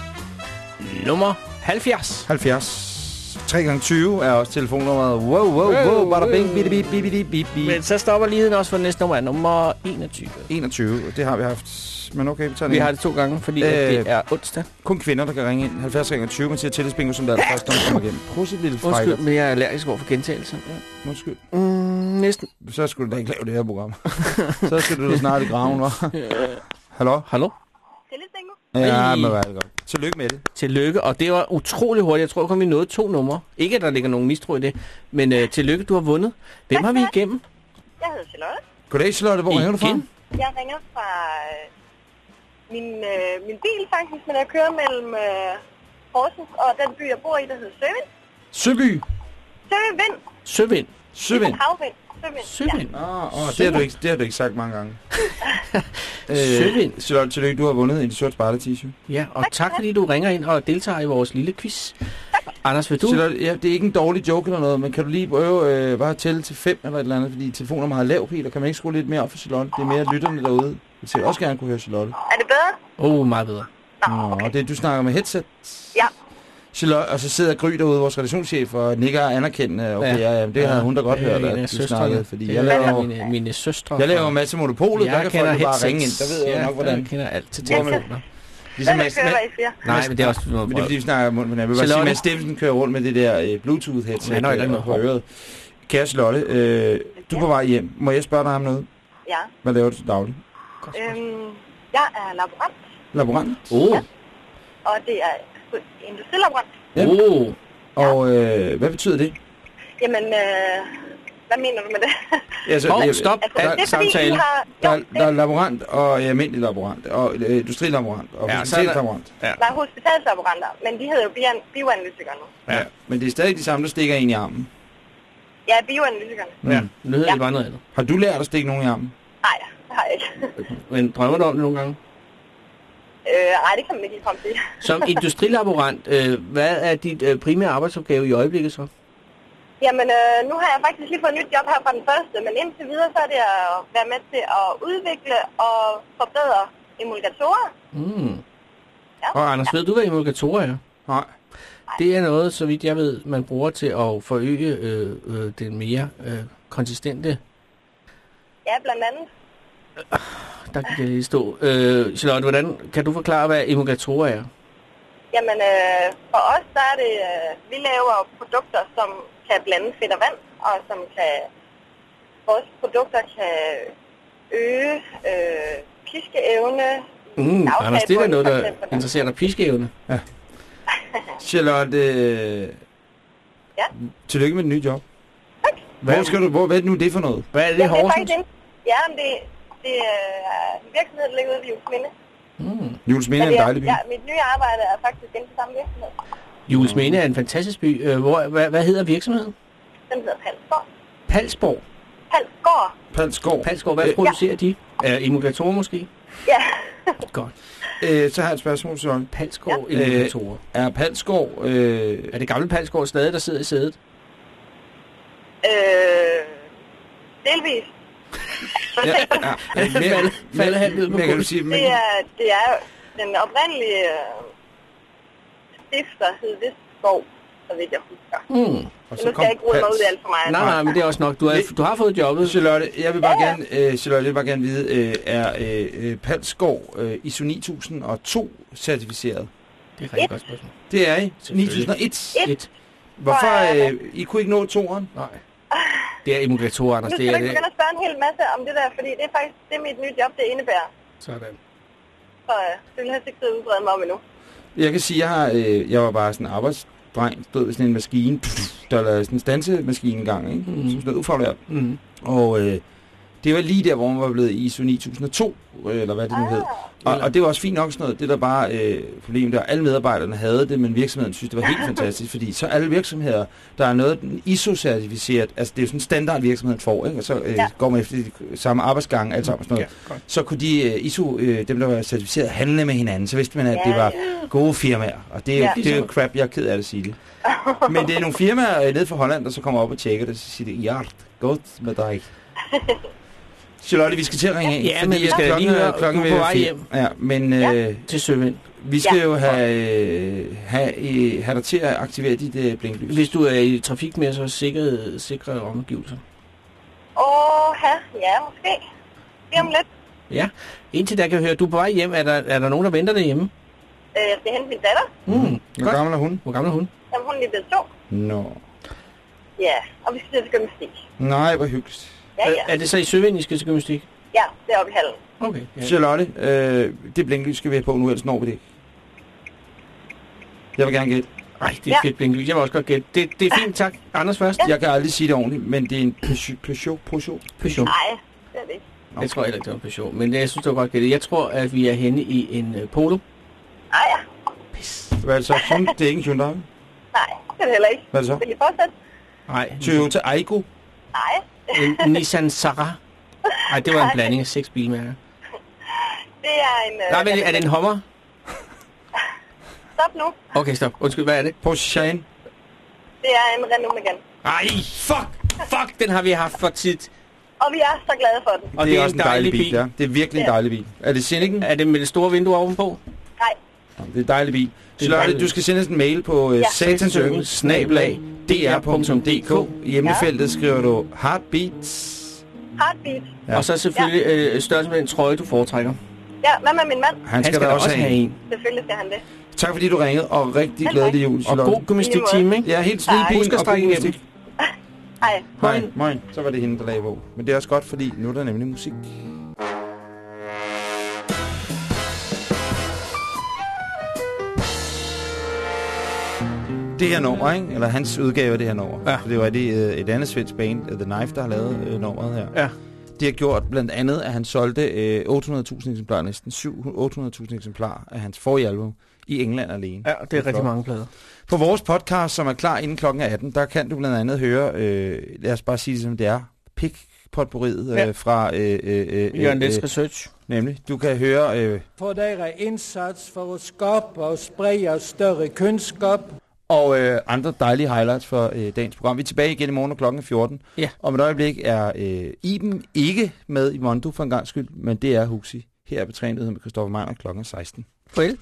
C: nummer 70.
B: 70. 3 gange 20 er også telefonnummeret. Wow, wow, wow, bada bing, bidi, bidi, bidi, bidi, bidi.
C: Men så stopper ligheden også for næste nummer, er nummer 21.
B: 21, og det har vi haft. Men okay, vi tager
C: Vi har det to gange, fordi øh, det er onsdag.
B: Kun kvinder, der kan ringe ind. 70 gange 20, man siger tillidsbingo, som der er det første, når man kommer igennem. Prøv at lille
C: Undskyld,
B: fejl.
C: men jeg er allergisk over for gentagelser. Ja.
B: Undskyld.
C: Mm, næsten.
B: Så skulle du da ikke lave det her program. så skal du da snart i graven, hva'? Hallo?
C: Hallo?
B: Ja,
C: Ej.
B: men hvad er det godt. Tillykke med det.
C: Tillykke, og det var utrolig hurtigt. Jeg tror kun, vi nåede to numre. Ikke, at der ligger nogen mistro i det, men øh, tillykke, du har vundet. Hvem har vi igennem?
P: Jeg hedder Charlotte.
B: Goddag, Charlotte. Hvor ringer du fra?
P: Jeg ringer fra øh, min, øh, min bil faktisk, men jeg kører mellem øh, Horsens og den by, jeg bor i, der hedder Søvind.
B: Søby.
P: Søvind.
C: Søvind.
B: Søvind.
P: Havvind. Søvind.
C: Søvind.
P: Ja.
B: Åh, oh, det, har du ikke, det har du ikke sagt mange gange.
C: Søvind.
B: Charlotte, tillykke, du har vundet en sort sparte t-shirt.
C: Ja, og tak fordi du ringer ind og deltager i vores lille quiz. Anders, vil du?
B: Charlotte, ja, det er ikke en dårlig joke eller noget, men kan du lige prøve øh, bare at tælle til fem eller et eller andet, fordi telefonen er meget lav, Peter. Kan man ikke skrue lidt mere op for Charlotte? Det er mere lytterne derude. Jeg vil også gerne kunne høre Charlotte.
P: Er det bedre?
C: Åh, oh, meget bedre.
B: Nå, og det er, du snakker med headset.
P: Ja.
B: Charlotte, og så sidder Gry derude, vores redaktionschef, og nikker anerkendende. Okay, ja, ja, det havde hun da godt
C: det
B: hørt, at du snakkede, fordi jeg
C: er
B: laver,
C: mine, mine søstre.
B: jeg laver en masse monopolet, der kan folk bare ringe ind. Der ved jeg
C: ja,
B: nok, hvordan.
C: Jeg kender alt til telefoner.
B: Ligesom
P: Jeg
B: Mads.
C: Nej, men det er også noget
B: men det er fordi, vi snakker mund på. Jeg vil bare sige. Mads Steffensen kører rundt med det der øh, Bluetooth-headset
C: Han har ikke noget
B: på øret. Kære Charlotte, øh, du er på vej hjem. Må jeg spørge dig om noget?
P: Ja.
B: Hvad laver du til daglig?
P: Øhm, Jeg er laborant,
B: Laborant?
C: Oh.
P: og det er industrilaborant.
B: Ja.
C: Oh.
B: Og øh, hvad betyder det?
P: Jamen, øh, hvad mener du med det?
B: Altså,
C: Hov, stop.
P: Altså,
C: Al
P: det er fordi,
C: samtale.
P: har...
B: Der, er- der er laborant og øh, almindelig laborant, og øh, industrilaborant, og
C: Ja,
B: ja,
C: er der-. Ja.
P: Der er hospitalslaboranter, men de hedder jo bio- bioanalytikerne.
B: Ja. Men det er stadig de samme, der stikker en i armen.
P: Ja, bioanalytikerne.
C: Ja, nu hedder
P: Ja.
C: det bare noget andet.
B: Har du lært at stikke nogen i armen?
P: Nej, det har jeg ikke.
C: Men drømmer du om det nogle gange?
P: Øh, nej, det kan man ikke komme til.
C: Som industrilaborant, øh, hvad er dit øh, primære arbejdsopgave i øjeblikket så?
P: Jamen, øh, nu har jeg faktisk lige fået et nyt job her fra den første, men indtil videre så er det at være med til at udvikle og forbedre emulgatorer.
C: Mm.
P: Ja.
C: Og Anders, ved du, hvad emulgatorer er?
B: Nej.
C: Det er noget, så vidt jeg ved, man bruger til at forøge øh, øh, den mere øh, konsistente...
P: Ja, blandt andet.
C: Der kan jeg lige stå. Øh, Charlotte, hvordan kan du forklare, hvad emulgatorer er?
P: Jamen, øh, for os, der er det, øh, vi laver produkter, som kan blande fedt og vand, og som kan, vores produkter kan øge øh, piskeevne.
C: Mm, Anders, det er noget, der interesserer dig piskeevne.
B: Ja. Charlotte, øh,
P: Ja.
B: tillykke med den nye job. Hvor skal du, hvor, hvad er det nu det for noget?
C: Hvad er det,
P: Ja, det er faktisk ja, men det, det er en virksomhed, der ligger ude ved Juelsminde.
C: Mm.
B: Juelsminde er
P: Men
B: en dejlig by.
P: Ja, mit nye arbejde er faktisk inden for samme virksomhed.
C: Juelsminde er en fantastisk by. Øh, hvor, hvad, hvad hedder virksomheden?
P: Den hedder Palsborg.
C: Palsborg.
P: Palsgård.
B: Palsgård.
C: Palsgård, hvad
B: Øh,
C: producerer de? Er emulgatorer måske?
P: Ja.
C: Godt.
B: Øh, så har jeg et spørgsmål, Charlotte.
C: Palsgård
B: Øh,
C: emulgatorer.
B: er Palsgård... Øh,
C: Er det gamle Palsgård stadig, der sidder i sædet?
P: Øh, delvis.
B: ja, ja, ja,
C: Falde- falde han ned på
B: men, kan du sige, men,
P: Det er, det er den oprindelige øh, stifter hed Vestskov, så vidt jeg husker.
C: Mm.
B: og
P: Nu skal jeg ikke rode mig ud alt for meget.
C: Nej, nej, men det er også nok. Du har, du har fået jobbet.
B: Charlotte, jeg vil bare
P: Ja.
B: gerne, øh, Charlotte, jeg vil bare gerne vide, øh, er øh, øh, Palsgård øh, ISO 9002 certificeret?
C: Det er et rigtig godt spørgsmål.
B: Det er I?
C: Selvfølgelig.
B: 9001?
C: Et.
B: Hvorfor, øh, I kunne ikke nå toeren?
C: Nej. Det er emulgatorer, Anders.
P: Nu
C: Det
P: skal du
C: er
P: ikke
C: det.
P: begynde at spørge en hel masse om det der, fordi det er faktisk det, mit nye job det indebærer.
C: Sådan.
P: Så øh, det vil helst ikke sidde udbrede mig om endnu.
B: Jeg kan sige, jeg, har, øh, jeg var bare sådan en arbejdsdreng, stod ved sådan en maskine, der lavede sådan en stansemaskine engang, ikke? Mm. som sådan noget ufaglært.
C: Mm.
B: Og øh, det var lige der, hvor man var blevet ISO 9002, øh, eller hvad det nu hed. Og, og det var også fint nok sådan noget. Det der bare øh, problemet der, alle medarbejderne havde det, men virksomheden synes, det var helt fantastisk, fordi så alle virksomheder, der er noget ISO-certificeret, altså det er jo sådan en standard virksomheden får, ikke? og så øh,
P: Ja.
B: går man efter de samme arbejdsgang, alt sammen sådan noget.
C: Ja, godt.
B: så kunne de øh, ISO, øh, dem der var certificeret, handle med hinanden, så vidste man, at
P: Ja,
B: det var gode firmaer, og det er, jo,
P: Ja.
B: det er jo crap, jeg er ked af at sige det. Men det er nogle firmaer øh, nede fra Holland, der så kommer op og tjekker det, og så siger de, ja, godt med dig. Charlotte, vi skal til at ringe af,
C: Ja,
B: fordi
C: men vi skal
B: klokken,
C: lige
B: er-
C: høre,
B: klokken
C: du er
B: er
C: på vej hjem.
B: Ja, men øh,
C: Til Søvind.
B: vi skal
P: Ja.
B: jo have, øh, have, øh, have dig til at aktivere dit øh, blinklys.
C: Hvis du er i trafik med så sikre, sikre omgivelser.
P: Åh, ja, ja, måske. Lige om lidt.
C: Ja. Indtil der kan jeg høre, du er på vej hjem. Er der, er der nogen, der venter derhjemme?
P: Øh, jeg skal hente min datter.
C: Mm.
B: Hvor gammel er hun?
C: Hvor gammel er hun?
P: Jamen, hun er lige blevet to.
B: Nå.
P: Ja, og vi skal til gymnastik.
B: Nej, hvor hyggeligt.
P: Ja, ja.
C: Er, er det så i til gymnastik?
P: Ja, det er oppe i hallen.
C: Okay. Ja.
B: Charlotte, øh, det blinklys skal vi have på nu, ellers når vi det ikke. Jeg vil gerne gætte.
C: Ej, det er
P: Ja.
C: fedt blinklys. Jeg vil også godt gætte. Det, det er fint, tak. Anders først.
B: Jeg kan aldrig sige det ordentligt, men det er en Peugeot. Peugeot, Peugeot.
C: Peugeot.
P: Nej, det er det ikke.
C: Jeg tror heller ikke, det var en Peugeot. Men jeg synes, det var godt gættet. Jeg tror, at vi er henne i en uh, Polo.
P: Nej, ja.
B: Hvad er det så? Det er ikke en Hyundai.
P: Nej, det er det heller ikke.
B: Hvad er det så?
P: Vil I fortsætte?
C: Nej.
B: Toyota Aygo.
P: Nej.
C: En Nissan Sara. Nej, det var en blanding af seks bilmærker.
P: Det er en... Øh,
C: Nej, men er det en Hummer?
P: Stop nu.
C: Okay, stop. Undskyld, hvad er det?
B: Porsche Cayenne.
P: Det er en Renault Megane.
C: Ej, fuck! Fuck, den har vi haft for tit.
P: Og vi er så glade for den.
C: Og
B: det,
C: det
B: er
C: er
B: også
C: en
B: en dejlig
C: dejlig
B: bil.
C: bil.
B: Ja. Det er virkelig en
P: Ja.
B: dejlig bil. Er det Scenichen?
C: Er det med det store vindue ovenpå?
P: Nej.
B: Det er en dejlig bil.
C: Det
B: Charlotte, du skal sende os en mail på uh,
P: Ja.
B: satansøkken, snablag, dr.dk. I emnefeltet skriver du heartbeats.
P: Heartbeat.
B: Ja.
C: Ja. Og så selvfølgelig øh, størrelsen med den trøje, du foretrækker.
P: Ja, hvad med min mand?
B: Han skal, da også have en.
P: Selvfølgelig skal han det.
B: Tak fordi du ringede, og rigtig glædelig jul,
C: Og
B: Charlotte.
C: god gymnastiktime, ikke?
B: Ja, helt snedig
C: at
B: og god gymnastik.
P: Hej.
B: Hej, moin. Så var det hende, der lagde på. Men det er også godt, fordi nu er der nemlig musik. Det her nummer, ikke? eller hans udgave af det her nummer. Ja. For det var det, øh, et andet svensk band, uh, The Knife, der har lavet øh, nummeret her.
C: Ja.
B: Det har gjort blandt andet, at han solgte øh, 800.000 eksemplarer, næsten 800.000 eksemplarer af hans forrige album i England alene.
C: Ja, det er rigtig mange plader.
B: På vores podcast, som er klar inden klokken 18, der kan du blandt andet høre, øh, lad os bare sige det som det er, pik potpourriet øh,
C: Ja.
B: fra... Øh, øh, øh,
C: Jørgen
B: øh,
C: Lets Research.
B: Nemlig, du kan høre... Øh,
K: For deres indsats for at skabe og sprede større kunskap
B: og øh, andre dejlige highlights for øh, dagens program. Vi er tilbage igen i morgen klokken 14.
C: Ja.
B: Om et øjeblik er øh, Iben ikke med i Mondo for en gang skyld, men det er Huxi. Her er betrænet med Christoffer Meiner klokken 16.
C: Farvel.